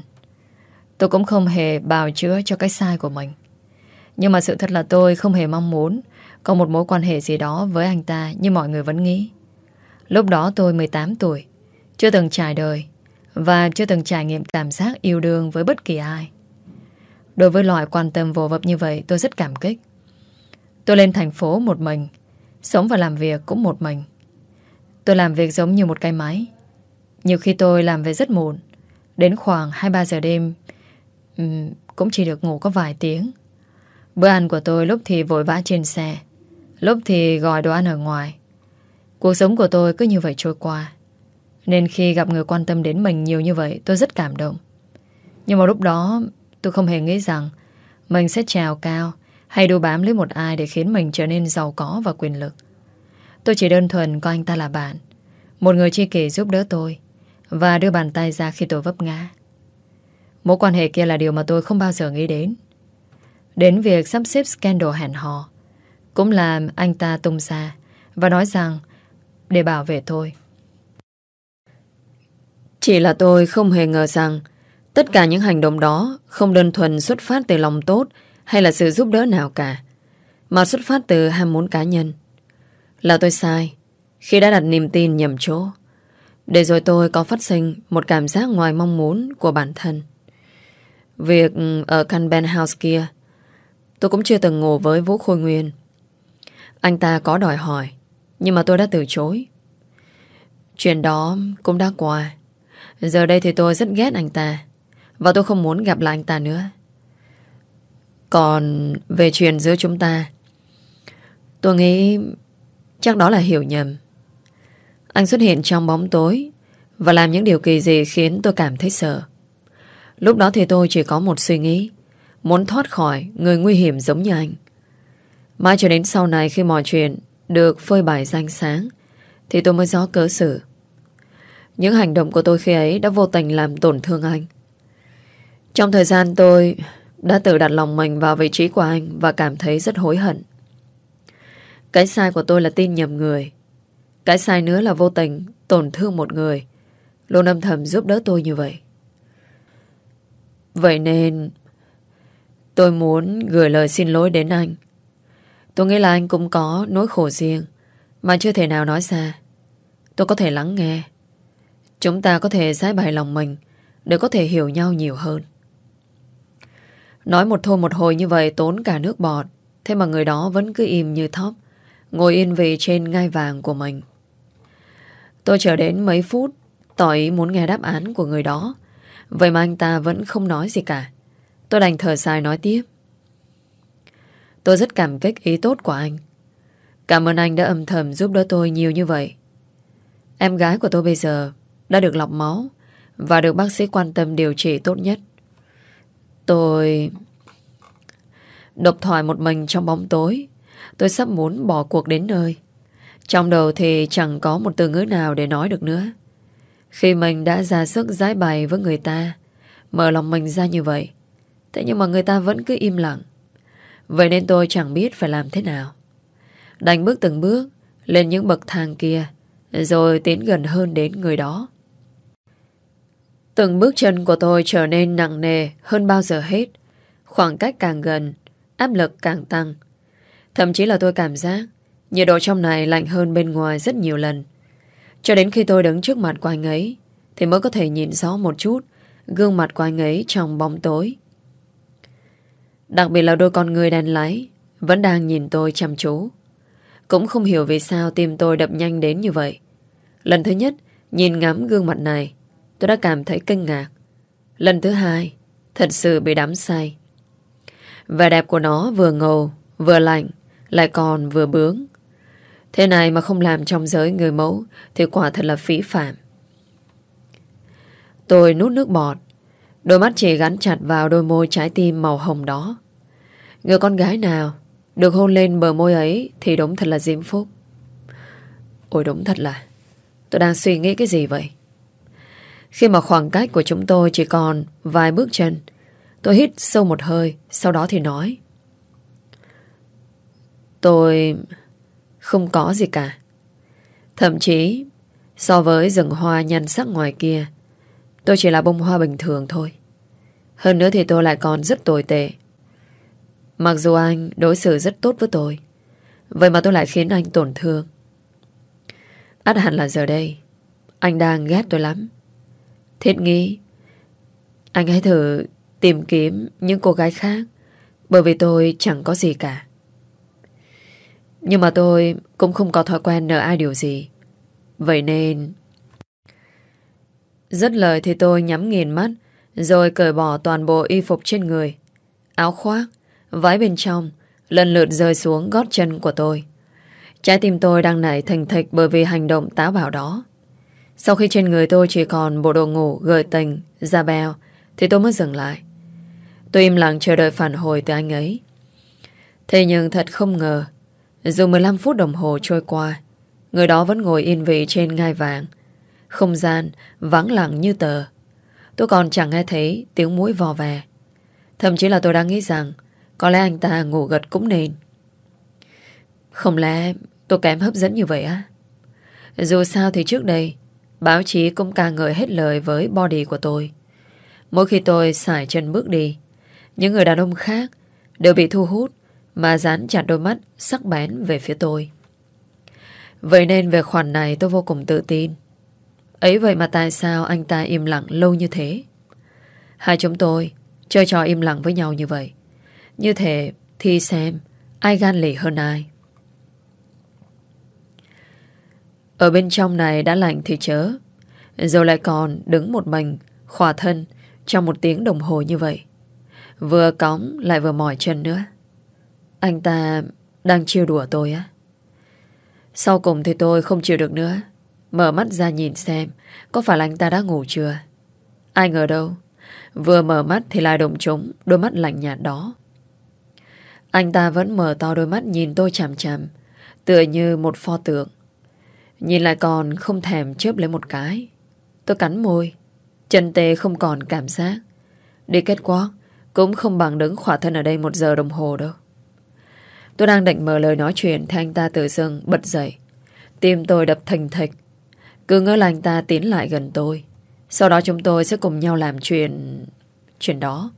Tôi cũng không hề bào chữa cho cái sai của mình. Nhưng mà sự thật là tôi không hề mong muốn có một mối quan hệ gì đó với anh ta như mọi người vẫn nghĩ. Lúc đó tôi 18 tuổi, chưa từng trải đời và chưa từng trải nghiệm cảm giác yêu đương với bất kỳ ai. Đối với loại quan tâm vô vập như vậy tôi rất cảm kích. Tôi lên thành phố một mình Sống và làm việc cũng một mình. Tôi làm việc giống như một cái máy. Nhiều khi tôi làm về rất muộn. Đến khoảng 2-3 giờ đêm um, Cũng chỉ được ngủ có vài tiếng. Bữa ăn của tôi lúc thì vội vã trên xe. Lúc thì gọi đồ ăn ở ngoài. Cuộc sống của tôi cứ như vậy trôi qua. Nên khi gặp người quan tâm đến mình nhiều như vậy Tôi rất cảm động. Nhưng mà lúc đó tôi không hề nghĩ rằng Mình sẽ trèo cao hay đu bám lấy một ai để khiến mình trở nên giàu có và quyền lực. Tôi chỉ đơn thuần coi anh ta là bạn. Một người chi kỷ giúp đỡ tôi và đưa bàn tay ra khi tôi vấp ngã. Mối quan hệ kia là điều mà tôi không bao giờ nghĩ đến. Đến việc sắp xếp scandal hẹn hò, cũng làm anh ta tung ra và nói rằng, để bảo vệ tôi. Chỉ là tôi không hề ngờ rằng tất cả những hành động đó không đơn thuần xuất phát từ lòng tốt hay là sự giúp đỡ nào cả, mà xuất phát từ ham muốn cá nhân. Là tôi sai khi đã đặt niềm tin nhầm chỗ, để rồi tôi có phát sinh một cảm giác ngoài mong muốn của bản thân. Việc ừ, ở căn penthouse kia, tôi cũng chưa từng ngủ với Vũ Khôi Nguyên. Anh ta có đòi hỏi, nhưng mà tôi đã từ chối. Chuyện đó cũng đã qua. Giờ đây thì tôi rất ghét anh ta, và tôi không muốn gặp lại anh ta nữa. Còn về chuyện giữa chúng ta, Tôi nghĩ Chắc đó là hiểu nhầm. Anh xuất hiện trong bóng tối Và làm những điều kỳ dị khiến tôi cảm thấy sợ. Lúc đó thì tôi chỉ có một suy nghĩ, Muốn thoát khỏi người nguy hiểm giống như anh. Mãi cho đến sau này khi mọi chuyện Được phơi bày danh sáng, Thì tôi mới rõ cớ xử Những hành động của tôi khi ấy Đã vô tình làm tổn thương anh. Trong thời gian tôi đã tự đặt lòng mình vào vị trí của anh và cảm thấy rất hối hận. Cái sai của tôi là tin nhầm người. Cái sai nữa là vô tình tổn thương một người, luôn âm thầm giúp đỡ tôi như vậy. Vậy nên tôi muốn gửi lời xin lỗi đến anh. Tôi nghĩ là anh cũng có nỗi khổ riêng mà chưa thể nào nói ra. Tôi có thể lắng nghe. Chúng ta có thể giải bày lòng mình để có thể hiểu nhau nhiều hơn. Nói một thôi một hồi như vậy tốn cả nước bọt. Thế mà người đó vẫn cứ im như thóc. Ngồi yên vị trên ngai vàng của mình. Tôi chờ đến mấy phút, tỏ ý muốn nghe đáp án của người đó. Vậy mà anh ta vẫn không nói gì cả. Tôi đành thở dài nói tiếp. Tôi rất cảm kích ý tốt của anh. Cảm ơn anh đã âm thầm giúp đỡ tôi nhiều như vậy. Em gái của tôi bây giờ đã được lọc máu và được bác sĩ quan tâm điều trị tốt nhất. Tôi... Độc thoại một mình trong bóng tối. Tôi sắp muốn bỏ cuộc đến nơi. Trong đầu thì chẳng có một từ ngữ nào để nói được nữa. Khi mình đã ra sức giải bày với người ta, Mở lòng mình ra như vậy, Thế nhưng mà người ta vẫn cứ im lặng. Vậy nên tôi chẳng biết phải làm thế nào. Đành bước từng bước Lên những bậc thang kia, Rồi tiến gần hơn đến người đó. Từng bước chân của tôi trở nên nặng nề hơn bao giờ hết. Khoảng cách càng gần, áp lực càng tăng. Thậm chí là tôi cảm giác nhiệt độ trong này lạnh hơn bên ngoài rất nhiều lần. Cho đến khi tôi đứng trước mặt của anh ấy thì mới có thể nhìn rõ một chút gương mặt của anh ấy trong bóng tối. Đặc biệt là đôi con người đàn lái vẫn đang nhìn tôi chăm chú. Cũng không hiểu vì sao tim tôi đập nhanh đến như vậy. Lần thứ nhất, nhìn ngắm gương mặt này, tôi đã cảm thấy kinh ngạc. Lần thứ hai, thật sự bị đắm say. Vẻ đẹp của nó vừa ngầu, vừa lạnh, lại còn vừa bướng. Thế này mà không làm trong giới người mẫu thì quả thật là phí phạm. Tôi nút nước bọt, đôi mắt chỉ gắn chặt vào đôi môi trái tim màu hồng đó. Người con gái nào được hôn lên bờ môi ấy thì đúng thật là diễm phúc. Ôi đúng thật là tôi đang suy nghĩ cái gì vậy? Khi mà khoảng cách của chúng tôi chỉ còn vài bước chân, Tôi hít sâu một hơi, Sau đó thì nói. Tôi không có gì cả. Thậm chí, So với rừng hoa nhan sắc ngoài kia, Tôi chỉ là bông hoa bình thường thôi. Hơn nữa thì tôi lại còn rất tồi tệ. Mặc dù anh đối xử rất tốt với tôi, Vậy mà tôi lại khiến anh tổn thương. Át hẳn là giờ đây, Anh đang ghét tôi lắm. Thiết nghĩ Anh hãy thử tìm kiếm những cô gái khác, Bởi vì tôi chẳng có gì cả. Nhưng mà tôi cũng không có thói quen nợ ai điều gì. Vậy nên Rất lời thì tôi nhắm nghiền mắt, Rồi cởi bỏ toàn bộ y phục trên người. Áo khoác, Váy bên trong Lần lượt rơi xuống gót chân của tôi. Trái tim tôi đang nảy thành thịch Bởi vì hành động táo bạo đó sau khi trên người tôi chỉ còn bộ đồ ngủ gợi tình, da bèo, thì tôi mới dừng lại. Tôi im lặng chờ đợi phản hồi từ anh ấy. Thế nhưng thật không ngờ, dù 15 phút đồng hồ trôi qua, người đó vẫn ngồi yên vị trên ngai vàng. Không gian vắng lặng như tờ. Tôi còn chẳng nghe thấy tiếng mũi vò vè. Thậm chí là tôi đang nghĩ rằng có lẽ anh ta ngủ gật cũng nên. Không lẽ tôi kém hấp dẫn như vậy á? Dù sao thì trước đây Báo chí cũng ca ngợi hết lời với body của tôi. Mỗi khi tôi xài chân bước đi, những người đàn ông khác đều bị thu hút mà dán chặt đôi mắt sắc bén về phía tôi. Vậy nên về khoản này tôi vô cùng tự tin. Ấy vậy mà tại sao anh ta im lặng lâu như thế? Hai chúng tôi chơi trò im lặng với nhau như vậy. Như thế thì xem ai gan lì hơn ai. Ở bên trong này đã lạnh thì chớ. Rồi lại còn đứng một mình, Khỏa thân, Trong một tiếng đồng hồ như vậy. Vừa cóng lại vừa mỏi chân nữa. Anh ta Đang chiêu đùa tôi á. Sau cùng thì tôi không chịu được nữa. Mở mắt ra nhìn xem, Có phải là anh ta đã ngủ chưa? Ai ngờ đâu. Vừa mở mắt thì lại đụng trúng Đôi mắt lạnh nhạt đó. Anh ta vẫn mở to đôi mắt nhìn tôi chằm chằm, Tựa như một pho tượng. Nhìn lại còn không thèm chớp lấy một cái. Tôi cắn môi. Chân tê không còn cảm giác. Đi kết quả Cũng không bằng đứng khỏa thân ở đây một giờ đồng hồ đâu. Tôi đang định mở lời nói chuyện Thì anh ta tự dưng bật dậy. Tim tôi đập thành thịch. Cứ ngỡ là anh ta tiến lại gần tôi. Sau đó chúng tôi sẽ cùng nhau làm chuyện Chuyện đó.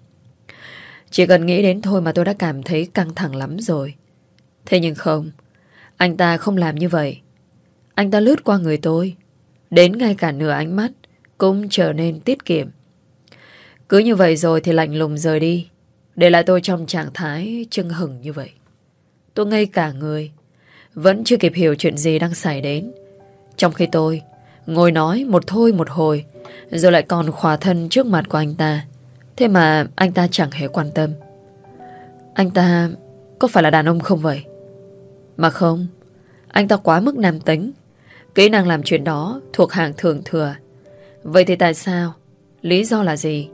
Chỉ cần nghĩ đến thôi mà tôi đã cảm thấy căng thẳng lắm rồi. Thế nhưng không, Anh ta không làm như vậy anh ta lướt qua người tôi. Đến ngay cả nửa ánh mắt Cũng trở nên tiết kiệm. Cứ như vậy rồi thì lạnh lùng rời đi. Để lại tôi trong trạng thái Trưng hừng như vậy. Tôi ngây cả người. Vẫn chưa kịp hiểu chuyện gì đang xảy đến. Trong khi tôi Ngồi nói một thôi một hồi, Rồi lại còn khỏa thân trước mặt của anh ta. Thế mà anh ta chẳng hề quan tâm. Anh ta Có phải là đàn ông không vậy? Mà không, Anh ta quá mức nam tính. Kỹ năng làm chuyện đó thuộc hàng thường thừa. Vậy thì tại sao Lý do là gì?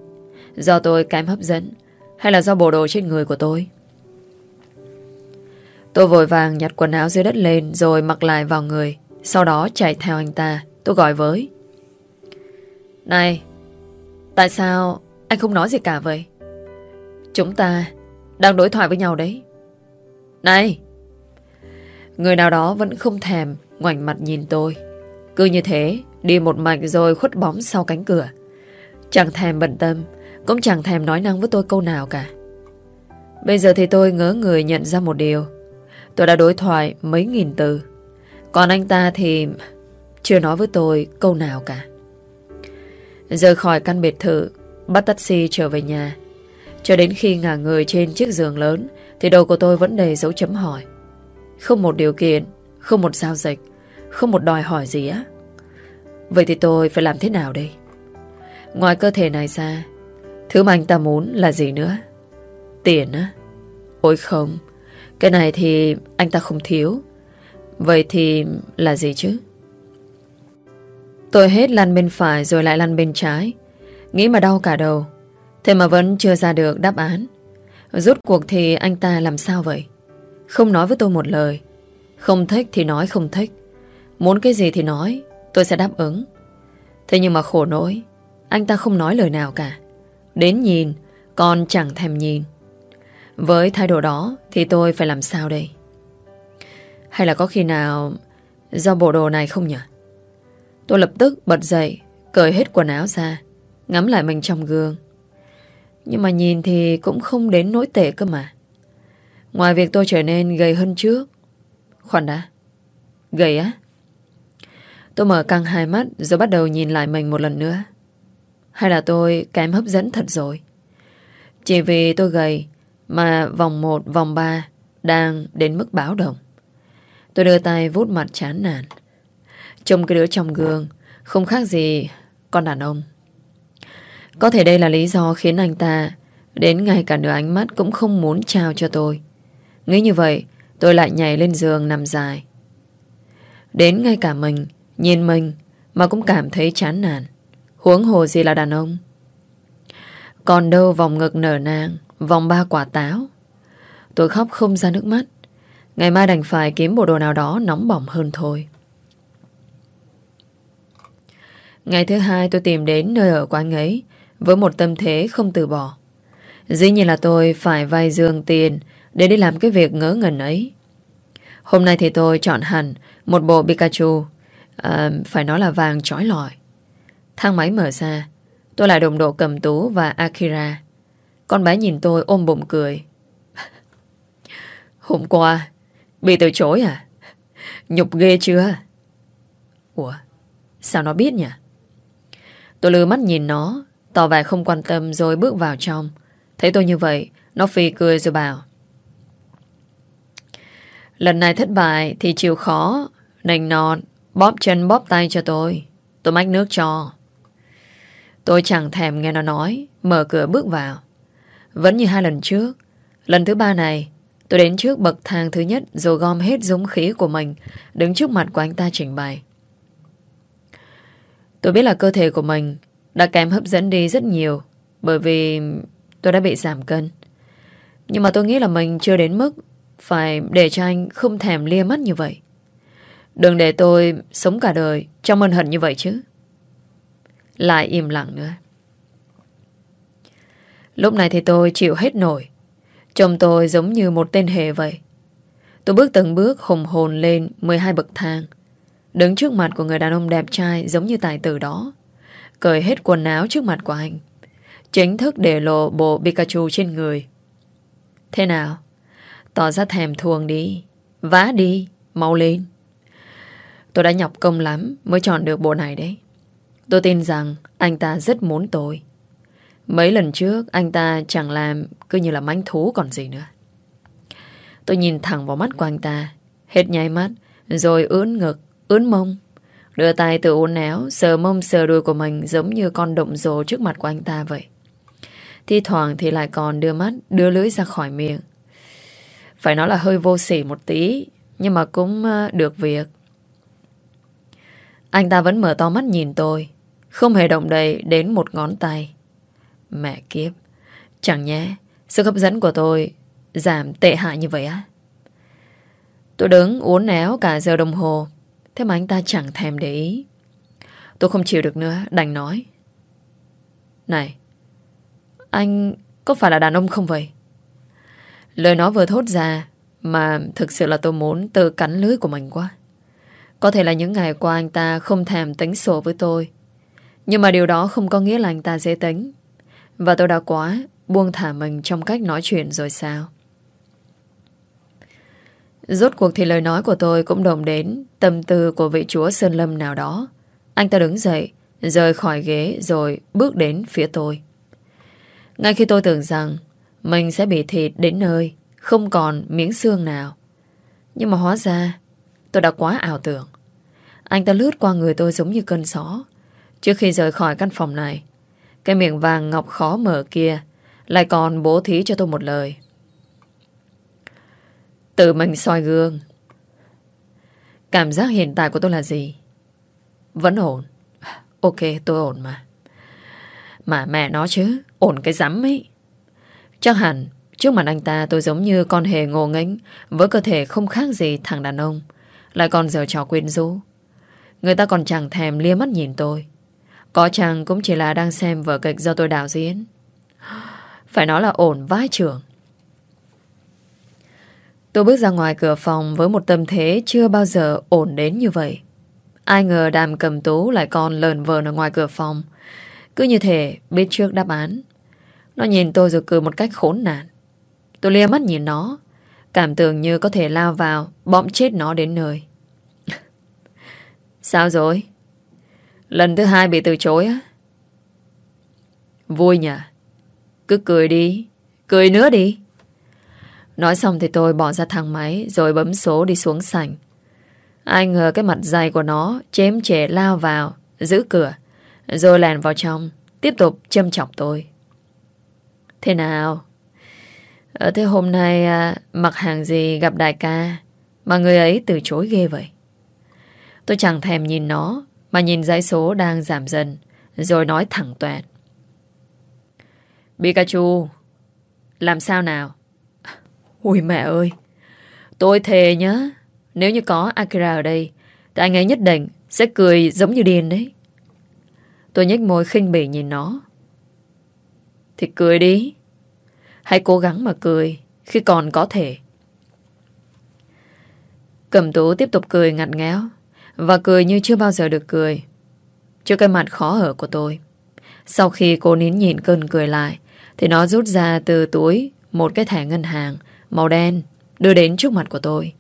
Do tôi kém hấp dẫn, Hay là do bộ đồ trên người của tôi? Tôi vội vàng nhặt quần áo dưới đất lên Rồi mặc lại vào người, Sau đó chạy theo anh ta, Tôi gọi với Này, Tại sao anh không nói gì cả vậy? Chúng ta đang đối thoại với nhau đấy. Này! Người nào đó vẫn không thèm ngoảnh mặt nhìn tôi. Cứ như thế, đi một mạch rồi khuất bóng sau cánh cửa. Chẳng thèm bận tâm, cũng chẳng thèm nói năng với tôi câu nào cả. Bây giờ thì tôi ngỡ người nhận ra một điều. Tôi đã đối thoại mấy nghìn từ. Còn anh ta thì chưa nói với tôi câu nào cả. Rời khỏi căn biệt thự, bắt taxi trở về nhà. Cho đến khi ngả người trên chiếc giường lớn Thì đầu của tôi vẫn đầy dấu chấm hỏi Không một điều kiện không một giao dịch, Không một đòi hỏi gì á. Vậy thì tôi phải làm thế nào đây? Ngoài cơ thể này ra, Thứ mà anh ta muốn là gì nữa? Tiền á. Ôi không, Cái này thì anh ta không thiếu. Vậy thì là gì chứ? Tôi hết lăn bên phải rồi lại lăn bên trái. Nghĩ mà đau cả đầu, Thế mà vẫn chưa ra được đáp án. Rốt cuộc thì anh ta làm sao vậy? Không nói với tôi một lời. Không thích thì nói không thích. Muốn cái gì thì nói, Tôi sẽ đáp ứng. Thế nhưng mà khổ nỗi, Anh ta không nói lời nào cả. Đến nhìn Còn chẳng thèm nhìn. Với thái độ đó Thì tôi phải làm sao đây? Hay là có khi nào Do bộ đồ này không nhỉ? Tôi lập tức bật dậy, Cởi hết quần áo ra, Ngắm lại mình trong gương. Nhưng mà nhìn thì cũng không đến nỗi tệ cơ mà. Ngoài việc tôi trở nên gầy hơn trước. Khoan đã. Gầy á? Tôi mở căng hai mắt rồi bắt đầu nhìn lại mình một lần nữa. Hay là tôi kém hấp dẫn thật rồi? Chỉ vì tôi gầy mà vòng 1, vòng 3 đang đến mức báo động. Tôi đưa tay vút mặt chán nản. Trông cái đứa trong gương không khác gì con đàn ông. Có thể đây là lý do khiến anh ta đến ngay cả nửa ánh mắt cũng không muốn trao cho tôi. Nghĩ như vậy, tôi lại nhảy lên giường nằm dài. Đến ngay cả mình, nhìn mình mà cũng cảm thấy chán nản. Huống hồ gì là đàn ông. Còn đâu vòng ngực nở nàng vòng ba quả táo. Tôi khóc không ra nước mắt. Ngày mai đành phải kiếm bộ đồ nào đó nóng bỏng hơn thôi. Ngày thứ hai tôi tìm đến nơi ở của anh ấy với một tâm thế không từ bỏ. Dĩ nhiên là tôi phải vay dương tiền để đi làm cái việc ngớ ngẩn ấy. Hôm nay thì tôi chọn hẳn một bộ Pikachu, à, phải nói là vàng trói lọi. Thang máy mở ra, tôi lại đồng độ cầm tú và Akira. Con bé nhìn tôi ôm bụng cười. [LAUGHS] Hôm qua, bị từ chối à? Nhục ghê chưa? Ủa, sao nó biết nhỉ? Tôi lừa mắt nhìn nó Tỏ vẻ không quan tâm rồi bước vào trong Thấy tôi như vậy Nó phì cười rồi bảo Lần này thất bại Thì chịu khó. Nành nọt, Bóp chân, bóp tay cho tôi. Tôi mách nước cho. Tôi chẳng thèm nghe nó nói, Mở cửa bước vào. Vẫn như hai lần trước. Lần thứ ba này, Tôi đến trước bậc thang thứ nhất Rồi gom hết dũng khí của mình, Đứng trước mặt của anh ta trình bày. Tôi biết là cơ thể của mình đã kém hấp dẫn đi rất nhiều, bởi vì tôi đã bị giảm cân. Nhưng mà tôi nghĩ là mình chưa đến mức phải để cho anh không thèm lia mắt như vậy. Đừng để tôi sống cả đời trong ân hận như vậy chứ. Lại im lặng nữa. Lúc này thì tôi chịu hết nổi. Chồng tôi giống như một tên hề vậy. Tôi bước từng bước hùng hồn lên 12 bậc thang. Đứng trước mặt của người đàn ông đẹp trai giống như tài tử đó. Cởi hết quần áo trước mặt của anh Chính thức để lộ bộ Pikachu trên người Thế nào? Tỏ ra thèm thuồng đi. Vá đi, mau lên. Tôi đã nhọc công lắm Mới chọn được bộ này đấy. Tôi tin rằng anh ta rất muốn tôi. Mấy lần trước Anh ta chẳng làm cứ như là manh thú còn gì nữa. Tôi nhìn thẳng vào mắt của anh ta Hết nháy mắt Rồi ướn ngực, ướn mông. Đưa tay từ uốn éo Sờ mông sờ đuôi của mình Giống như con động rồ trước mặt của anh ta vậy. Thi thoảng thì lại còn đưa mắt Đưa lưỡi ra khỏi miệng. Phải nói là hơi vô sỉ một tí Nhưng mà cũng ờ, được việc Anh ta vẫn mở to mắt nhìn tôi Không hề động đậy đến một ngón tay. Mẹ kiếp. Chẳng nhé, sức hấp dẫn của tôi giảm tệ hại như vậy á. Tôi đứng uốn éo cả giờ đồng hồ. Thế mà anh ta chẳng thèm để ý. Tôi không chịu được nữa, đành nói. Này, anh có phải là đàn ông không vậy? Lời nó vừa thốt ra mà thực sự là tôi muốn tự cắn lưới của mình quá. Có thể là những ngày qua anh ta không thèm tính sổ với tôi. Nhưng mà điều đó không có nghĩa là anh ta dễ tính. Và tôi đã quá buông thả mình trong cách nói chuyện rồi sao? Rốt cuộc thì lời nói của tôi cũng đồng đến tâm tư của vị chúa Sơn Lâm nào đó. Anh ta đứng dậy, rời khỏi ghế rồi bước đến phía tôi. Ngay khi tôi tưởng rằng mình sẽ bị thịt đến nơi, không còn miếng xương nào. Nhưng mà hóa ra, tôi đã quá ảo tưởng. Anh ta lướt qua người tôi giống như cơn gió. Trước khi rời khỏi căn phòng này, cái miệng vàng ngọc khó mở kia lại còn bố thí cho tôi một lời. Tự mình soi gương. Cảm giác hiện tại của tôi là gì? Vẫn ổn. Ok, tôi ổn mà. Mà mẹ nó chứ, ổn cái rắm ấy. Chắc hẳn, trước mặt anh ta tôi giống như con hề ngô nghênh với cơ thể không khác gì thằng đàn ông. Lại còn giờ trò quyến rũ. Người ta còn chẳng thèm lia mắt nhìn tôi. Có chàng cũng chỉ là đang xem vở kịch do tôi đạo diễn. Phải nói là ổn vai trưởng. Tôi bước ra ngoài cửa phòng với một tâm thế chưa bao giờ ổn đến như vậy. Ai ngờ đàm cầm tú lại còn lờn vờn ở ngoài cửa phòng. Cứ như thể biết trước đáp án. Nó nhìn tôi rồi cười một cách khốn nạn. Tôi lia mắt nhìn nó. Cảm tưởng như có thể lao vào, bõm chết nó đến nơi. [LAUGHS] Sao rồi? Lần thứ hai bị từ chối á? Vui nhỉ? Cứ cười đi. Cười nữa đi. Nói xong thì tôi bỏ ra thang máy rồi bấm số đi xuống sảnh. Ai ngờ cái mặt dày của nó chém trẻ lao vào, giữ cửa, rồi lèn vào trong, tiếp tục châm chọc tôi. Thế nào? Ở thế hôm nay à, mặc hàng gì gặp đại ca mà người ấy từ chối ghê vậy? Tôi chẳng thèm nhìn nó mà nhìn dãy số đang giảm dần rồi nói thẳng toẹt. Pikachu, làm sao nào? Ui mẹ ơi, tôi thề nhá, nếu như có Akira ở đây, thì anh ấy nhất định sẽ cười giống như điên đấy. Tôi nhếch môi khinh bỉ nhìn nó. Thì cười đi. Hãy cố gắng mà cười khi còn có thể. Cầm tú tiếp tục cười ngặt ngéo và cười như chưa bao giờ được cười. Trước cái mặt khó ở của tôi. Sau khi cô nín nhìn cơn cười lại thì nó rút ra từ túi một cái thẻ ngân hàng màu đen đưa đến trước mặt của tôi.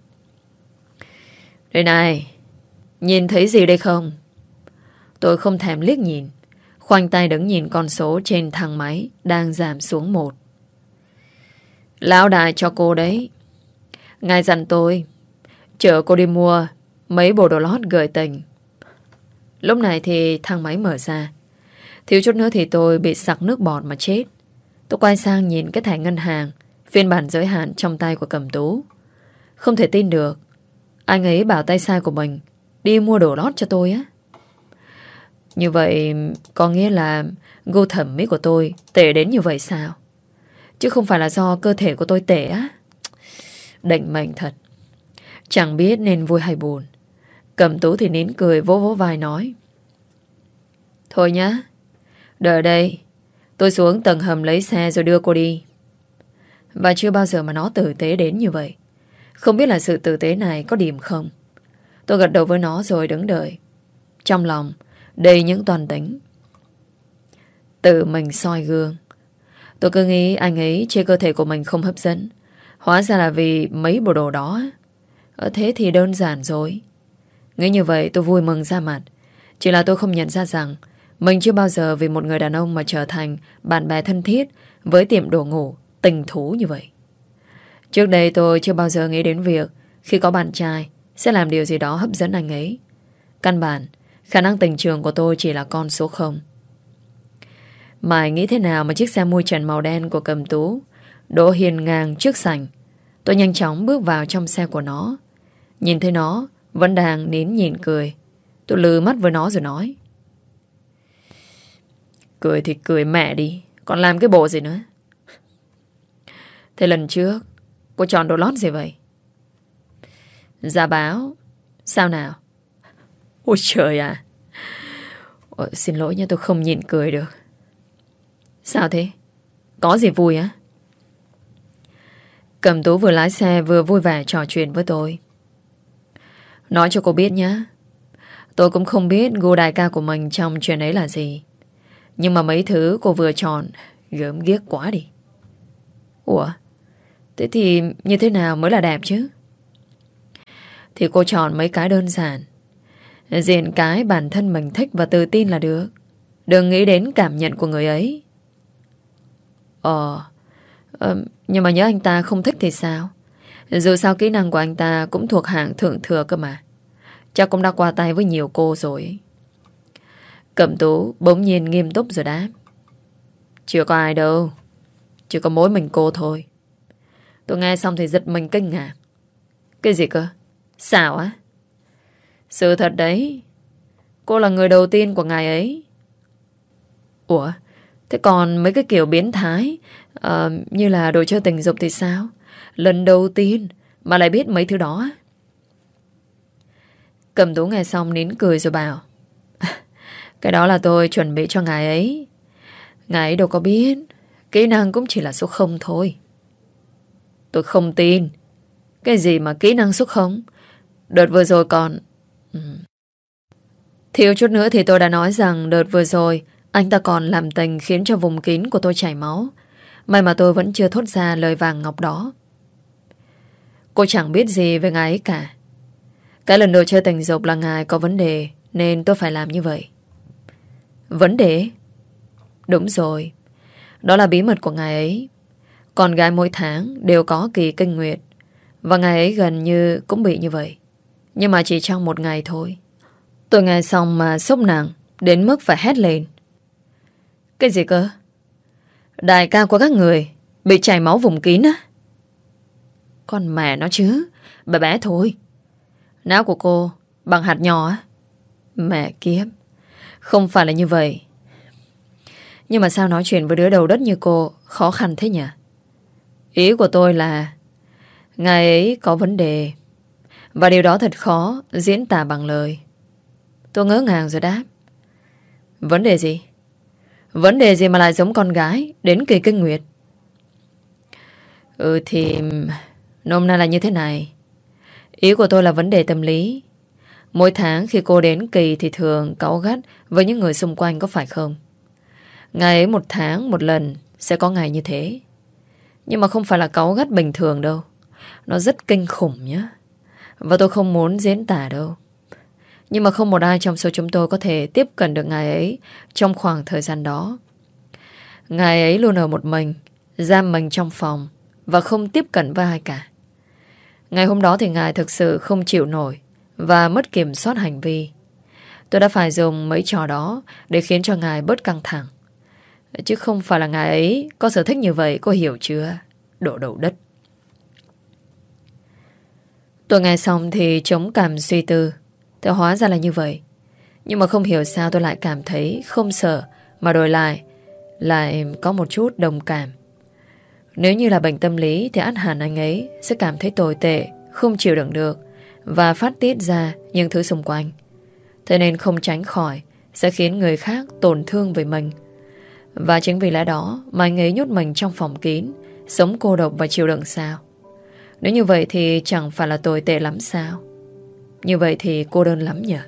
Đây này, nhìn thấy gì đây không? Tôi không thèm liếc nhìn, khoanh tay đứng nhìn con số trên thang máy đang giảm xuống một. Lão đại cho cô đấy. Ngài dặn tôi, chở cô đi mua mấy bộ đồ lót gợi tình. Lúc này thì thang máy mở ra. Thiếu chút nữa thì tôi bị sặc nước bọt mà chết. Tôi quay sang nhìn cái thẻ ngân hàng Phiên bản giới hạn trong tay của cầm tú Không thể tin được Anh ấy bảo tay sai của mình Đi mua đồ lót cho tôi á như vậy, Có nghĩa là Gu thẩm mỹ của tôi tệ đến như vậy sao? Chứ không phải là do cơ thể của tôi tệ á. Định mệnh thật. Chẳng biết nên vui hay buồn. Cầm tú thì nín cười vỗ vỗ vai nói. Thôi nhá, Đợi đây. Tôi xuống tầng hầm lấy xe rồi đưa cô đi. Và chưa bao giờ mà nó tử tế đến như vậy. Không biết là sự tử tế này có điểm không? Tôi gật đầu với nó rồi đứng đợi. Trong lòng Đầy những toàn tính. Tự mình soi gương. Tôi cứ nghĩ anh ấy trên cơ thể của mình không hấp dẫn. Hóa ra là vì mấy bộ đồ đó. Ở thế thì đơn giản rồi. Nghĩ như vậy tôi vui mừng ra mặt. Chỉ là tôi không nhận ra rằng Mình chưa bao giờ vì một người đàn ông mà trở thành Bạn bè thân thiết Với tiệm đồ ngủ tình thú như vậy. Trước đây tôi chưa bao giờ nghĩ đến việc khi có bạn trai sẽ làm điều gì đó hấp dẫn anh ấy. Căn bản, khả năng tình trường của tôi chỉ là con số 0. Mày nghĩ thế nào mà chiếc xe mui trần màu đen của cầm tú đỗ hiền ngang trước sảnh. Tôi nhanh chóng bước vào trong xe của nó. Nhìn thấy nó, vẫn đang nín nhìn cười. Tôi lừ mắt với nó rồi nói. Cười thì cười mẹ đi Còn làm cái bộ gì nữa Thế lần trước Cô chọn đồ lót gì vậy Gia báo Sao nào Ôi trời à Ôi, Xin lỗi nha tôi không nhịn cười được. Sao thế? Có gì vui á? Cầm tú vừa lái xe vừa vui vẻ trò chuyện với tôi. Nói cho cô biết nhé Tôi cũng không biết gu đại ca của mình trong chuyện ấy là gì. Nhưng mà mấy thứ cô vừa chọn Gớm ghiếc quá đi. Ủa? Thế thì như thế nào mới là đẹp chứ? Thì cô chọn mấy cái đơn giản. Diện cái bản thân mình thích và tự tin là được. Đừng nghĩ đến cảm nhận của người ấy. Ờ, ờ Nhưng mà nhớ anh ta không thích thì sao? Dù sao kỹ năng của anh ta Cũng thuộc hạng thượng thừa cơ mà. Chắc cũng đã qua tay với nhiều cô rồi. Cẩm tú bỗng nhiên nghiêm túc rồi đáp. Chưa có ai đâu. Chỉ có mỗi mình cô thôi. Tôi nghe xong thì giật mình kinh ngạc. Cái gì cơ? Sao á? Sự thật đấy. Cô là người đầu tiên của ngài ấy. Ủa Thế còn mấy cái kiểu biến thái uh, Như là đồ chơi tình dục thì sao? Lần đầu tiên Mà lại biết mấy thứ đó. Cầm tú nghe xong nín cười rồi bảo [LAUGHS] Cái đó là tôi chuẩn bị cho ngài ấy. Ngài ấy đâu có biết Kỹ năng cũng chỉ là số không thôi. Tôi không tin. Cái gì mà kỹ năng số không? Đợt vừa rồi còn ừ. Thiếu chút nữa thì tôi đã nói rằng Đợt vừa rồi, Anh ta còn làm tình khiến cho vùng kín của tôi chảy máu. May mà tôi vẫn chưa thốt ra lời vàng ngọc đó. Cô chẳng biết gì về ngài ấy cả. Cái lần đầu chơi tình dục là ngài có vấn đề, Nên tôi phải làm như vậy. Vấn đề? Đúng rồi. Đó là bí mật của ngài ấy. Con gái mỗi tháng đều có kỳ kinh nguyệt, Và ngài ấy gần như cũng bị như vậy. Nhưng mà chỉ trong một ngày thôi Tôi nghe xong mà sốc nặng, Đến mức phải hét lên Cái gì cơ? Đại ca của các người Bị chảy máu vùng kín á Con mẹ nó chứ bà bé thôi Não của cô bằng hạt nhỏ á? Mẹ kiếp. Không phải là như vậy. Nhưng mà sao nói chuyện với đứa đầu đất như cô khó khăn thế nhỉ? Ý của tôi là, ngài ấy có vấn đề và điều đó thật khó, diễn tả bằng lời. Tôi ngỡ ngàng rồi đáp. Vấn đề gì? Vấn đề gì mà lại giống con gái đến kỳ kinh nguyệt? Ừ thì, nôm na là như thế này. Ý của tôi là vấn đề tâm lý. Mỗi tháng khi cô đến kỳ thì thường cáu gắt với những người xung quanh có phải không? Ngày ấy một tháng, một lần, sẽ có ngày như thế. Nhưng mà không phải là cáu gắt bình thường đâu. Nó rất kinh khủng nhé. Và tôi không muốn diễn tả đâu. Nhưng mà không một ai trong số chúng tôi có thể tiếp cận được ngài ấy trong khoảng thời gian đó. ngài ấy luôn ở một mình, giam mình trong phòng và không tiếp cận với ai cả. Ngày hôm đó thì ngài thực sự không chịu nổi và mất kiểm soát hành vi. Tôi đã phải dùng mấy trò đó để khiến cho ngài bớt căng thẳng. Chứ không phải là ngài ấy có sở thích như vậy, có hiểu chưa? Đổ đầu đất. Tôi nghe xong thì chống cảm suy tư. Thế hóa ra là như vậy. Nhưng mà không hiểu sao tôi lại cảm thấy không sợ mà đổi lại lại có một chút đồng cảm. Nếu như là bệnh tâm lý thì ăn hẳn anh ấy sẽ cảm thấy tồi tệ, không chịu đựng được và phát tiết ra những thứ xung quanh. Thế nên không tránh khỏi sẽ khiến người khác tổn thương với mình. Và chính vì lẽ đó mà anh ấy nhốt mình trong phòng kín, sống cô độc và chịu đựng sao. Nếu như vậy thì chẳng phải là tồi tệ lắm sao. Như vậy thì cô đơn lắm nhỉ.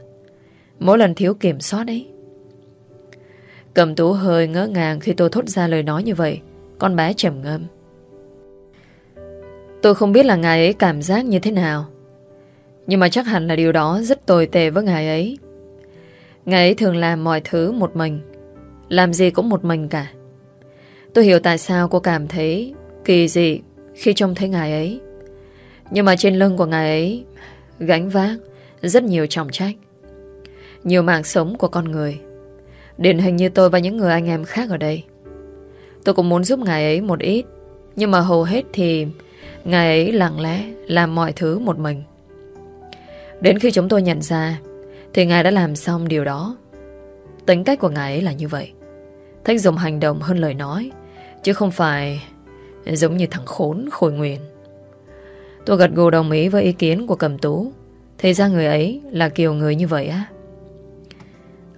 Mỗi lần thiếu kiểm soát ấy. Cầm tú hơi ngỡ ngàng khi tôi thốt ra lời nói như vậy. Con bé trầm ngâm. Tôi không biết là ngài ấy cảm giác như thế nào Nhưng mà chắc hẳn là điều đó rất tồi tệ với ngài ấy Ngài ấy thường làm mọi thứ một mình Làm gì cũng một mình cả Tôi hiểu tại sao cô cảm thấy kỳ dị khi trông thấy ngài ấy nhưng mà trên lưng của ngài ấy, gánh vác rất nhiều trọng trách Nhiều mạng sống của con người Điển hình như tôi và những người anh em khác ở đây Tôi cũng muốn giúp ngài ấy một ít Nhưng mà hầu hết thì Ngài ấy lặng lẽ làm mọi thứ một mình. Đến khi chúng tôi nhận ra, thì Ngài đã làm xong điều đó. Tính cách của Ngài ấy là như vậy. Thật Thích dùng hành động hơn lời nói, Chứ không phải Giống như thằng khốn khôi nguyền. Tôi gật gù đồng ý với ý kiến của cầm tú. Thì ra người ấy là kiểu người như vậy á.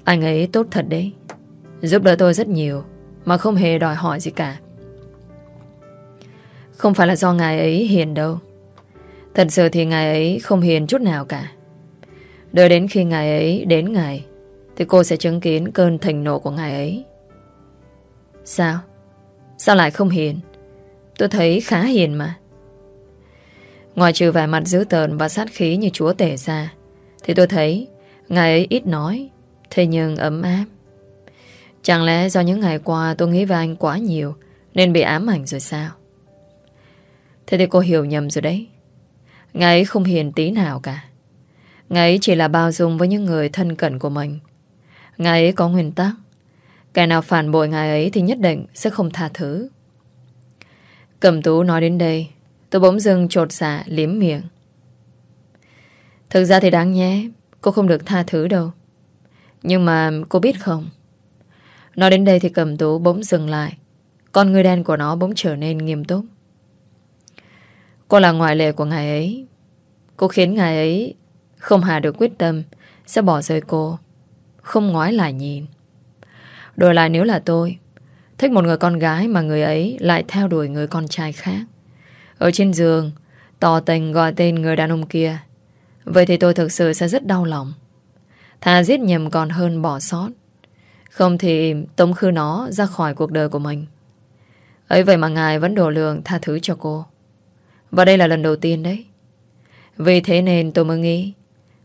Anh ấy tốt thật đấy. Giúp đỡ tôi rất nhiều, Mà không hề đòi hỏi gì cả. Không phải là do ngài ấy hiền đâu. Thật sự thì ngài ấy không hiền chút nào cả. Đợi đến khi ngài ấy đến ngày Thì cô sẽ chứng kiến cơn thành nộ của ngài ấy. Sao? Sao lại không hiền? Tôi thấy khá hiền mà. Ngoài trừ vẻ mặt dữ tợn và sát khí như chúa tể ra, Thì tôi thấy Ngài ấy ít nói, Thế nhưng ấm áp. Chẳng lẽ do những ngày qua tôi nghĩ về anh quá nhiều, Nên bị ám ảnh rồi sao? Thế thì cô hiểu nhầm rồi đấy. Ngài ấy không hiền tí nào cả. Ngài ấy chỉ là bao dung với những người thân cận của mình. Ngài ấy có nguyên tắc. Kẻ nào phản bội ngài ấy thì nhất định sẽ không tha thứ. Cầm tú nói đến đây Tôi bỗng dưng trột xạ dạ, liếm miệng. Thực ra thì đáng nhé, Cô không được tha thứ đâu. Nhưng mà cô biết không? Nói đến đây thì cầm tú bỗng dừng lại. Con người đen của nó bỗng trở nên nghiêm túc. Cô là ngoại lệ của ngài ấy. Cô khiến ngài ấy Không hà được quyết tâm, Sẽ bỏ rơi cô. Không ngoái lại nhìn. Đổi lại nếu là tôi, Thích một người con gái mà người ấy Lại theo đuổi người con trai khác. Ở trên giường, Tỏ tình gọi tên người đàn ông kia. Vậy thì tôi thực sự sẽ rất đau lòng. Thà giết nhầm còn hơn bỏ sót. Không thì tống khư nó ra khỏi cuộc đời của mình. Ấy vậy mà ngài vẫn đổ lượng tha thứ cho cô. Và đây là lần đầu tiên đấy. Vì thế nên tôi mới nghĩ,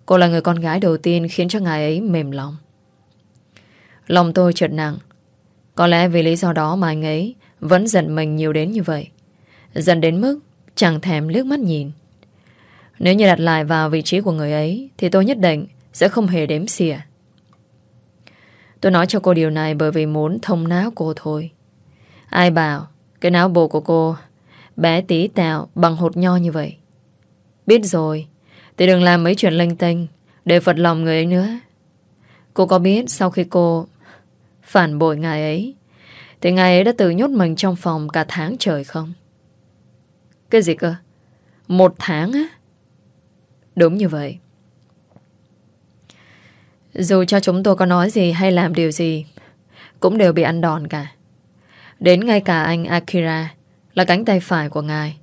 Cô là người con gái đầu tiên khiến cho ngài ấy mềm lòng. Lòng tôi chợt nặng. Có lẽ vì lý do đó mà anh ấy Vẫn giận mình nhiều đến như vậy. Giận đến mức chẳng thèm liếc mắt nhìn. Nếu như đặt lại vào vị trí của người ấy, Thì tôi nhất định Sẽ không hề đếm xỉa. Tôi nói cho cô điều này Bởi vì muốn thông não cô thôi. Ai bảo Cái não bộ của cô Bé tí tẹo bằng hột nho như vậy? Biết rồi, Thì đừng làm mấy chuyện linh tinh Để phật lòng người ấy nữa. Cô có biết sau khi cô phản bội ngài ấy, Thì ngài ấy đã tự nhốt mình trong phòng cả tháng trời không? Cái gì cơ? Một tháng á? Đúng như vậy. Dù cho chúng tôi có nói gì hay làm điều gì, Cũng đều bị ăn đòn cả. Đến ngay cả anh Akira Là cánh tay phải của ngài,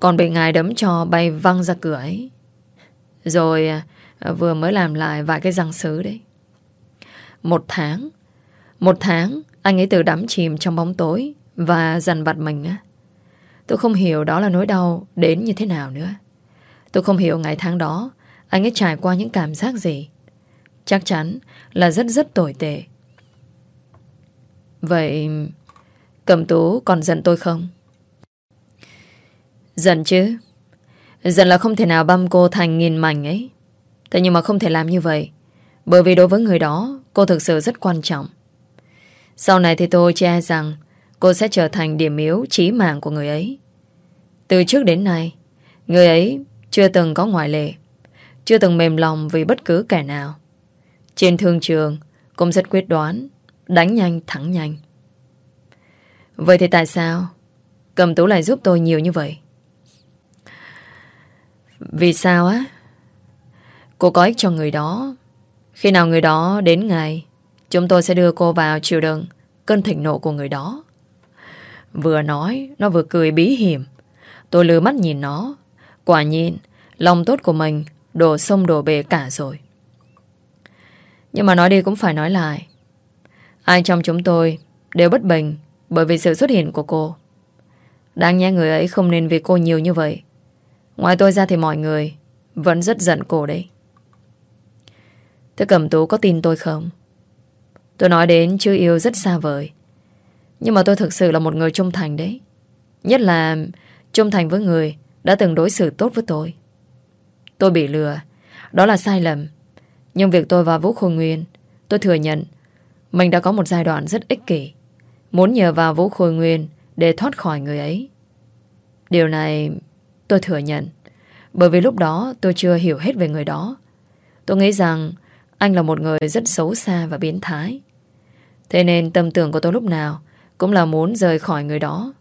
Còn bị ngài đấm cho bay văng ra cửa ấy. Rồi à, vừa mới làm lại vài cái răng sứ đấy. Một tháng một tháng, Anh ấy tự đắm chìm trong bóng tối Và dằn vặt mình á. Tôi không hiểu đó là nỗi đau đến như thế nào nữa. Tôi không hiểu ngày tháng đó, Anh ấy trải qua những cảm giác gì. Chắc chắn là rất rất tồi tệ. Vậy Cầm tú còn giận tôi không? Giận chứ. Giận là không thể nào băm cô thành nghìn mảnh ấy. Thế nhưng mà không thể làm như vậy, Bởi vì đối với người đó, Cô thực sự rất quan trọng. Sau này thì tôi che rằng cô sẽ trở thành điểm yếu chí mạng của người ấy. Từ trước đến nay, người ấy chưa từng có ngoại lệ, chưa từng mềm lòng vì bất cứ kẻ nào. Trên thương trường, cũng rất quyết đoán, đánh nhanh thắng nhanh. Vậy thì tại sao Cầm tú lại giúp tôi nhiều như vậy? Vì sao á? Cô có ích cho người đó. Khi nào người đó đến ngày Chúng tôi sẽ đưa cô vào chịu đựng cơn thịnh nộ của người đó. Vừa nói, nó vừa cười bí hiểm. Tôi lừa mắt nhìn nó. Quả nhiên, lòng tốt của mình đổ sông đổ bể cả rồi. Nhưng mà nói đi cũng phải nói lại. Ai trong chúng tôi đều bất bình bởi vì sự xuất hiện của cô. Đáng nhẽ người ấy không nên vì cô nhiều như vậy. Ngoài tôi ra thì mọi người vẫn rất giận cô đấy. Thế Cẩm Tú có tin tôi không? Tôi nói đến chưa yêu rất xa vời Nhưng mà tôi thực sự là một người trung thành đấy Nhất là trung thành với người đã từng đối xử tốt với tôi. Tôi bị lừa. Đó là sai lầm. Nhưng việc tôi và Vũ Khôi Nguyên, tôi thừa nhận mình đã có một giai đoạn rất ích kỷ. Muốn nhờ vào Vũ Khôi Nguyên để thoát khỏi người ấy. Điều này tôi thừa nhận. Bởi vì lúc đó tôi chưa hiểu hết về người đó. Tôi nghĩ rằng anh là một người rất xấu xa và biến thái. Thế nên tâm tưởng của tôi lúc nào cũng là muốn rời khỏi người đó.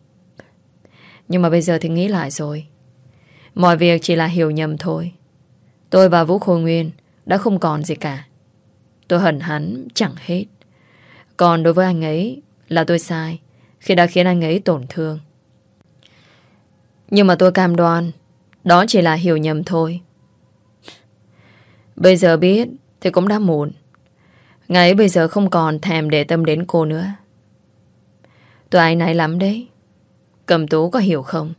Nhưng mà bây giờ thì nghĩ lại rồi. Mọi việc chỉ là hiểu nhầm thôi. Tôi và Vũ Khôi Nguyên đã không còn gì cả. Tôi hận hắn chẳng hết. Còn đối với anh ấy là tôi sai, khi đã khiến anh ấy tổn thương. Nhưng mà tôi cam đoan, đó chỉ là hiểu nhầm thôi. Bây giờ biết thì cũng đã muộn. Ngày bây giờ không còn thèm để tâm đến cô nữa. Tôi ái náy lắm đấy. Cầm tú có hiểu không?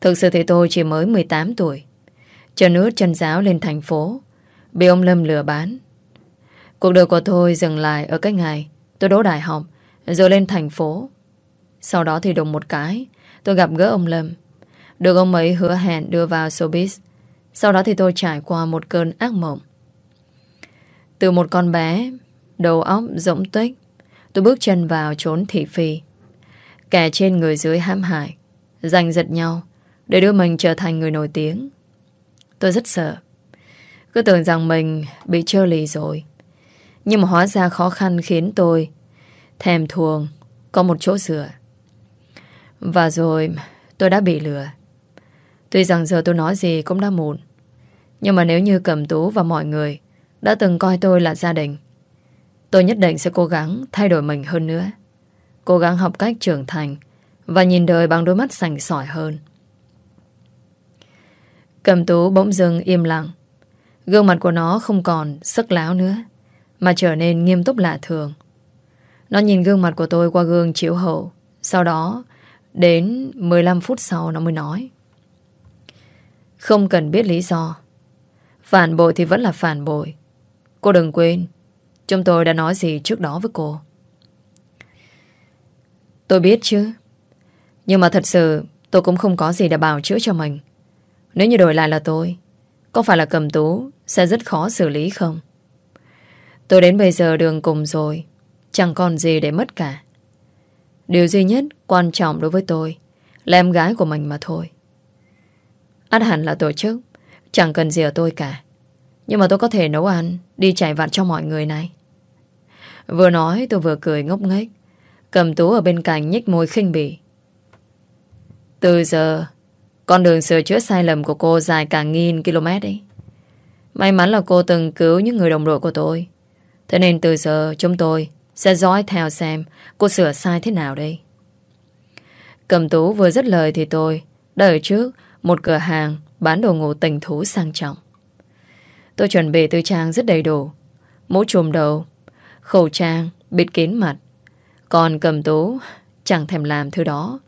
Thực sự thì tôi chỉ mới 18 tuổi. Chân ướt chân giáo lên thành phố. Bị ông Lâm lừa bán. Cuộc đời của tôi dừng lại ở cái ngày tôi đỗ đại học rồi lên thành phố. Sau đó thì đùng một cái tôi gặp gỡ ông Lâm. Được ông ấy hứa hẹn đưa vào showbiz. Sau đó thì tôi trải qua một cơn ác mộng. Từ một con bé, đầu óc rỗng tuếch, tôi bước chân vào trốn thị phi. Kẻ trên người dưới hãm hại, giành giật nhau để đưa mình trở thành người nổi tiếng. Tôi rất sợ. Cứ tưởng rằng mình bị trơ lì rồi. Nhưng mà hóa ra khó khăn khiến tôi thèm thuồng có một chỗ dựa. Và rồi tôi đã bị lừa. Tuy rằng giờ tôi nói gì cũng đã muộn. Nhưng mà nếu như Cẩm Tú và mọi người đã từng coi tôi là gia đình, tôi nhất định sẽ cố gắng thay đổi mình hơn nữa. Cố gắng học cách trưởng thành và nhìn đời bằng đôi mắt sành sỏi hơn. cầm Tú bỗng dưng im lặng. Gương mặt của nó không còn sức láo nữa, mà trở nên nghiêm túc lạ thường. Nó nhìn gương mặt của tôi qua gương chiếu hậu, sau đó đến 15 phút sau nó mới nói. Không cần biết lý do Phản bội thì vẫn là phản bội Cô đừng quên Chúng tôi đã nói gì trước đó với cô Tôi biết chứ. Nhưng mà thật sự, Tôi cũng không có gì để bảo chữa cho mình. Nếu như đổi lại là tôi, Có phải là cầm tú Sẽ rất khó xử lý không? Tôi đến bây giờ đường cùng rồi, Chẳng còn gì để mất cả. Điều duy nhất quan trọng đối với tôi Là em gái của mình mà thôi. Át hẳn là tổ chức, Chẳng cần gì ở tôi cả. Nhưng mà tôi có thể nấu ăn, Đi chạy vặt cho mọi người này. Vừa nói tôi vừa cười ngốc nghếch. Cầm tú ở bên cạnh nhích môi khinh bỉ Từ giờ Con đường sửa chữa sai lầm của cô Dài cả nghìn km ấy May mắn là cô từng cứu những người đồng đội của tôi Thế nên từ giờ chúng tôi Sẽ dõi theo xem Cô sửa sai thế nào đây Cầm tú vừa dứt lời thì tôi Đã ở trước một cửa hàng bán đồ ngủ tình thú sang trọng. Tôi chuẩn bị tư trang rất đầy đủ. Mũ trùm đầu, khẩu trang, bịt kín mặt. Còn cầm tố chẳng thèm làm thứ đó.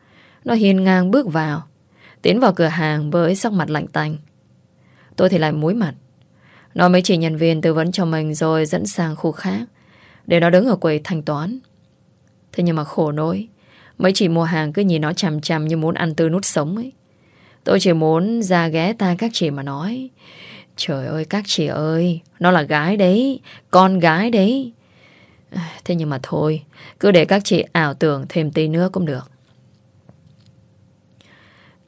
Nó hiên ngang bước vào, tiến vào cửa hàng với sắc mặt lạnh tanh. Tôi thì lại muối mặt. Nó mới chỉ nhân viên tư vấn cho mình rồi dẫn sang khu khác để nó đứng ở quầy thanh toán. Thế nhưng mà khổ nỗi, mấy chị mua hàng cứ nhìn nó chằm chằm như muốn ăn tư nút sống ấy. Tôi chỉ muốn ra ghé ta các chị mà nói Trời ơi các chị ơi Nó là gái đấy Con gái đấy Thế nhưng mà thôi, Cứ để các chị ảo tưởng thêm tí nữa cũng được.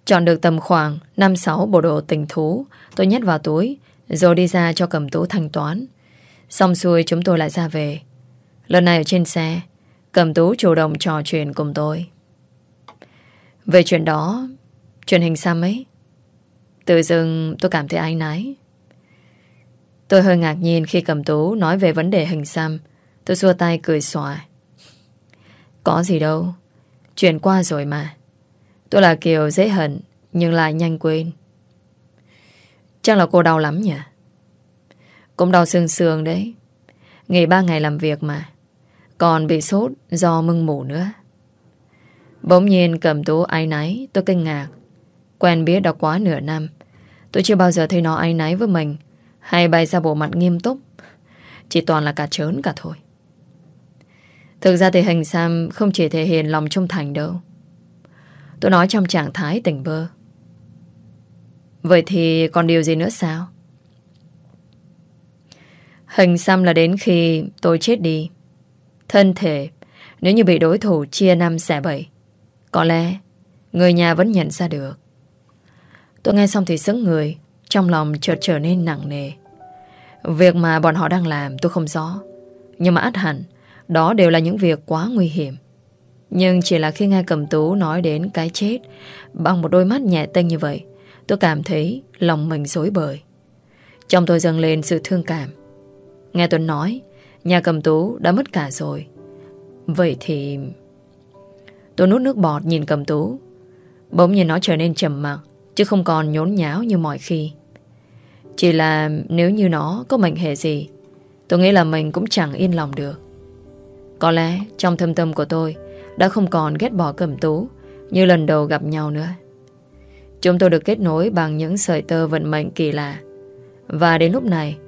Chọn được tầm khoảng 5-6 bộ đồ tình thú, Tôi nhét vào túi, Rồi đi ra cho cầm tú thanh toán. Xong xuôi chúng tôi lại ra về. Lần này ở trên xe, Cầm tú chủ động trò chuyện cùng tôi. Về chuyện đó, Truyền hình xăm ấy. Tự dưng tôi cảm thấy anh nái Tôi hơi ngạc nhiên khi cầm tú nói về vấn đề hình xăm Tôi xua tay cười xòa. Có gì đâu. Chuyện qua rồi mà. Tôi là kiểu dễ hận Nhưng lại nhanh quên. Chắc là cô đau lắm nhỉ? Cũng đau xương xương đấy. Nghỉ ba ngày làm việc mà. Còn bị sốt do mưng mủ nữa. Bỗng nhiên cầm tú ai náy, Tôi kinh ngạc. Quen biết đã quá nửa năm. Tôi chưa bao giờ thấy nó ai náy với mình Hay bày ra bộ mặt nghiêm túc. Chỉ toàn là cả trớn cả thôi. Thực ra thì hình Sam Không chỉ thể hiện lòng trung thành đâu. Tôi nói trong trạng thái tỉnh bơ. Vậy thì còn điều gì nữa sao? Hình xăm là đến khi tôi chết đi. Thân thể, Nếu như bị đối thủ chia năm xẻ bảy, Có lẽ Người nhà vẫn nhận ra được. Tôi nghe xong thì sững người, Trong lòng chợt trở nên nặng nề. Việc mà bọn họ đang làm tôi không rõ, Nhưng mà át hẳn đó đều là những việc quá nguy hiểm. Nhưng chỉ là khi nghe cầm tú nói đến cái chết, Bằng một đôi mắt nhẹ tênh như vậy, Tôi cảm thấy lòng mình dối bời. Trong tôi dâng lên sự thương cảm. Nghe Tuấn nói, Nhà cầm tú đã mất cả rồi. Vậy thì Tôi nuốt nước bọt nhìn cầm tú. Bỗng nhiên nó trở nên trầm mặc, Chứ không còn nhốn nháo như mọi khi. Chỉ là nếu như nó có mệnh hệ gì, Tôi nghĩ là mình cũng chẳng yên lòng được. Có lẽ trong thâm tâm của tôi Đã không còn ghét bỏ Cẩm tú Như lần đầu gặp nhau nữa Chúng tôi được kết nối bằng những sợi tơ vận mệnh kỳ lạ Và đến lúc này,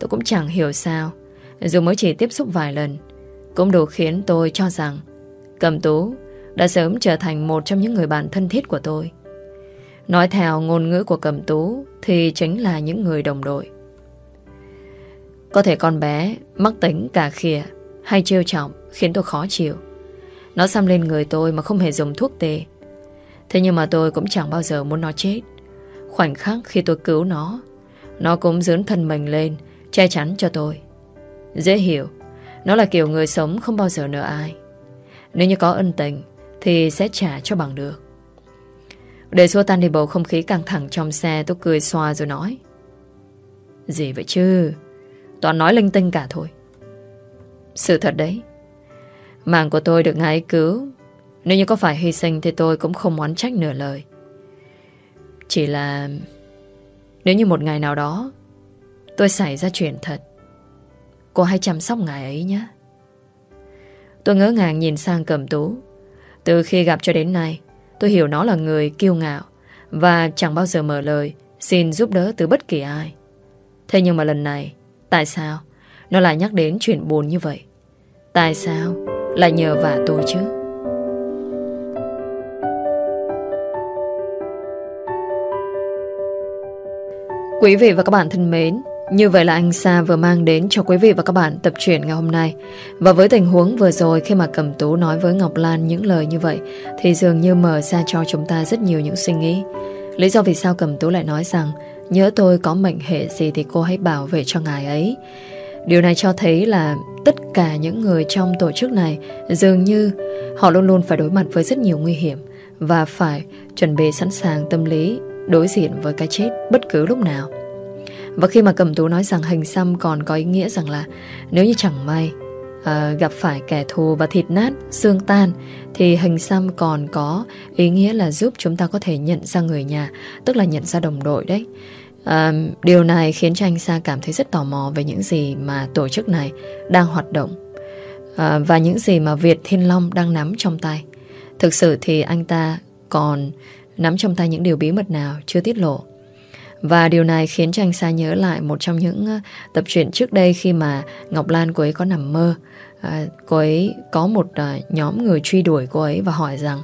Tôi cũng chẳng hiểu sao, Dù mới chỉ tiếp xúc vài lần, Cũng đủ khiến tôi cho rằng Cẩm tú đã sớm trở thành một trong những người bạn thân thiết của tôi. Nói theo ngôn ngữ của Cẩm Tú thì chính là những người đồng đội. Có thể con bé mắc tính cả khỉa hay trêu trọng khiến tôi khó chịu. Nó xăm lên người tôi mà không hề dùng thuốc tê. Thế nhưng mà tôi cũng chẳng bao giờ muốn nó chết. Khoảnh khắc khi tôi cứu nó, nó cũng dướn thân mình lên, che chắn cho tôi. Dễ hiểu, nó là kiểu người sống không bao giờ nợ ai. Nếu như có ân tình, thì sẽ trả cho bằng được Để xua tan đi bầu không khí căng thẳng trong xe Tôi cười xoa rồi nói Gì vậy chứ Toàn nói linh tinh cả thôi Sự thật đấy Mạng của tôi được ngài cứu. Nếu như có phải hy sinh Thì tôi cũng không oán trách nửa lời. Chỉ là Nếu như một ngày nào đó Tôi xảy ra chuyện thật Cô hãy chăm sóc ngài ấy nhé. Tôi ngỡ ngàng nhìn sang cầm tú. Từ khi gặp cho đến nay, tôi hiểu nó là người kiêu ngạo và chẳng bao giờ mở lời xin giúp đỡ từ bất kỳ ai. Thế nhưng mà lần này, tại sao nó lại nhắc đến chuyện buồn như vậy? Tại sao? Là nhờ vả tôi chứ? Quý vị và các bạn thân mến, như vậy là anh Sa vừa mang đến cho quý vị và các bạn tập truyện ngày hôm nay. Và với tình huống vừa rồi khi mà Cẩm Tú nói với Ngọc Lan những lời như vậy thì dường như mở ra cho chúng ta rất nhiều những suy nghĩ. Lý do vì sao Cẩm Tú lại nói rằng nhớ tôi có mệnh hệ gì thì cô hãy bảo vệ cho ngài ấy. Điều này cho thấy là tất cả những người trong tổ chức này dường như họ luôn luôn phải đối mặt với rất nhiều nguy hiểm và phải chuẩn bị sẵn sàng tâm lý đối diện với cái chết bất cứ lúc nào. Và khi mà Cẩm Tú nói rằng hình xăm còn có ý nghĩa rằng là nếu như chẳng may uh, gặp phải kẻ thù và thịt nát, xương tan thì hình xăm còn có ý nghĩa là giúp chúng ta có thể nhận ra người nhà, tức là nhận ra đồng đội đấy. À, điều này khiến cho anh Sa cảm thấy rất tò mò về những gì mà tổ chức này đang hoạt động à, và những gì mà Việt Thiên Long đang nắm trong tay. Thực sự thì anh ta còn nắm trong tay những điều bí mật nào chưa tiết lộ. Và điều này khiến cho anh Sa nhớ lại một trong những ờ, tập truyện trước đây khi mà Ngọc Lan cô ấy có nằm mơ. À, cô ấy có một à, nhóm người truy đuổi cô ấy và hỏi rằng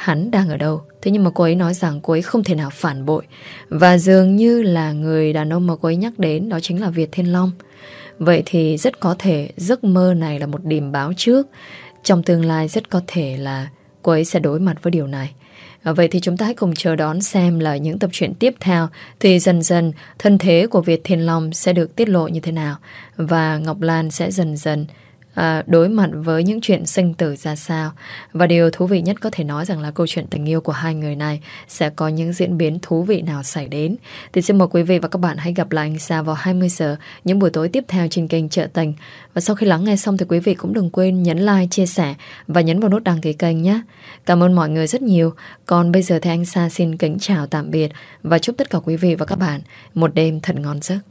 hắn đang ở đâu. Thế nhưng mà cô ấy nói rằng cô ấy không thể nào phản bội. Và dường như là người đàn ông mà cô ấy nhắc đến đó chính là Việt Thiên Long. Vậy thì rất có thể giấc mơ này là một điểm báo trước. Trong tương lai rất có thể là cô ấy sẽ đối mặt với điều này. À, vậy thì chúng ta hãy cùng chờ đón xem là những tập truyện tiếp theo thì dần dần thân thế của Việt Thiên Long sẽ được tiết lộ như thế nào và Ngọc Lan sẽ dần dần à, đối mặt với những chuyện sinh tử ra sao. Và điều thú vị nhất có thể nói rằng là câu chuyện tình yêu của hai người này sẽ có những diễn biến thú vị nào xảy đến. Thì xin mời quý vị và các bạn hãy gặp lại anh Sa vào 20 giờ những buổi tối tiếp theo trên kênh Trợ Tình. Và sau khi lắng nghe xong thì quý vị cũng đừng quên nhấn like, chia sẻ và nhấn vào nút đăng ký kênh nhé. Cảm ơn mọi người rất nhiều. Còn bây giờ thì anh Sa xin kính chào tạm biệt và chúc tất cả quý vị và các bạn một đêm thật ngon giấc.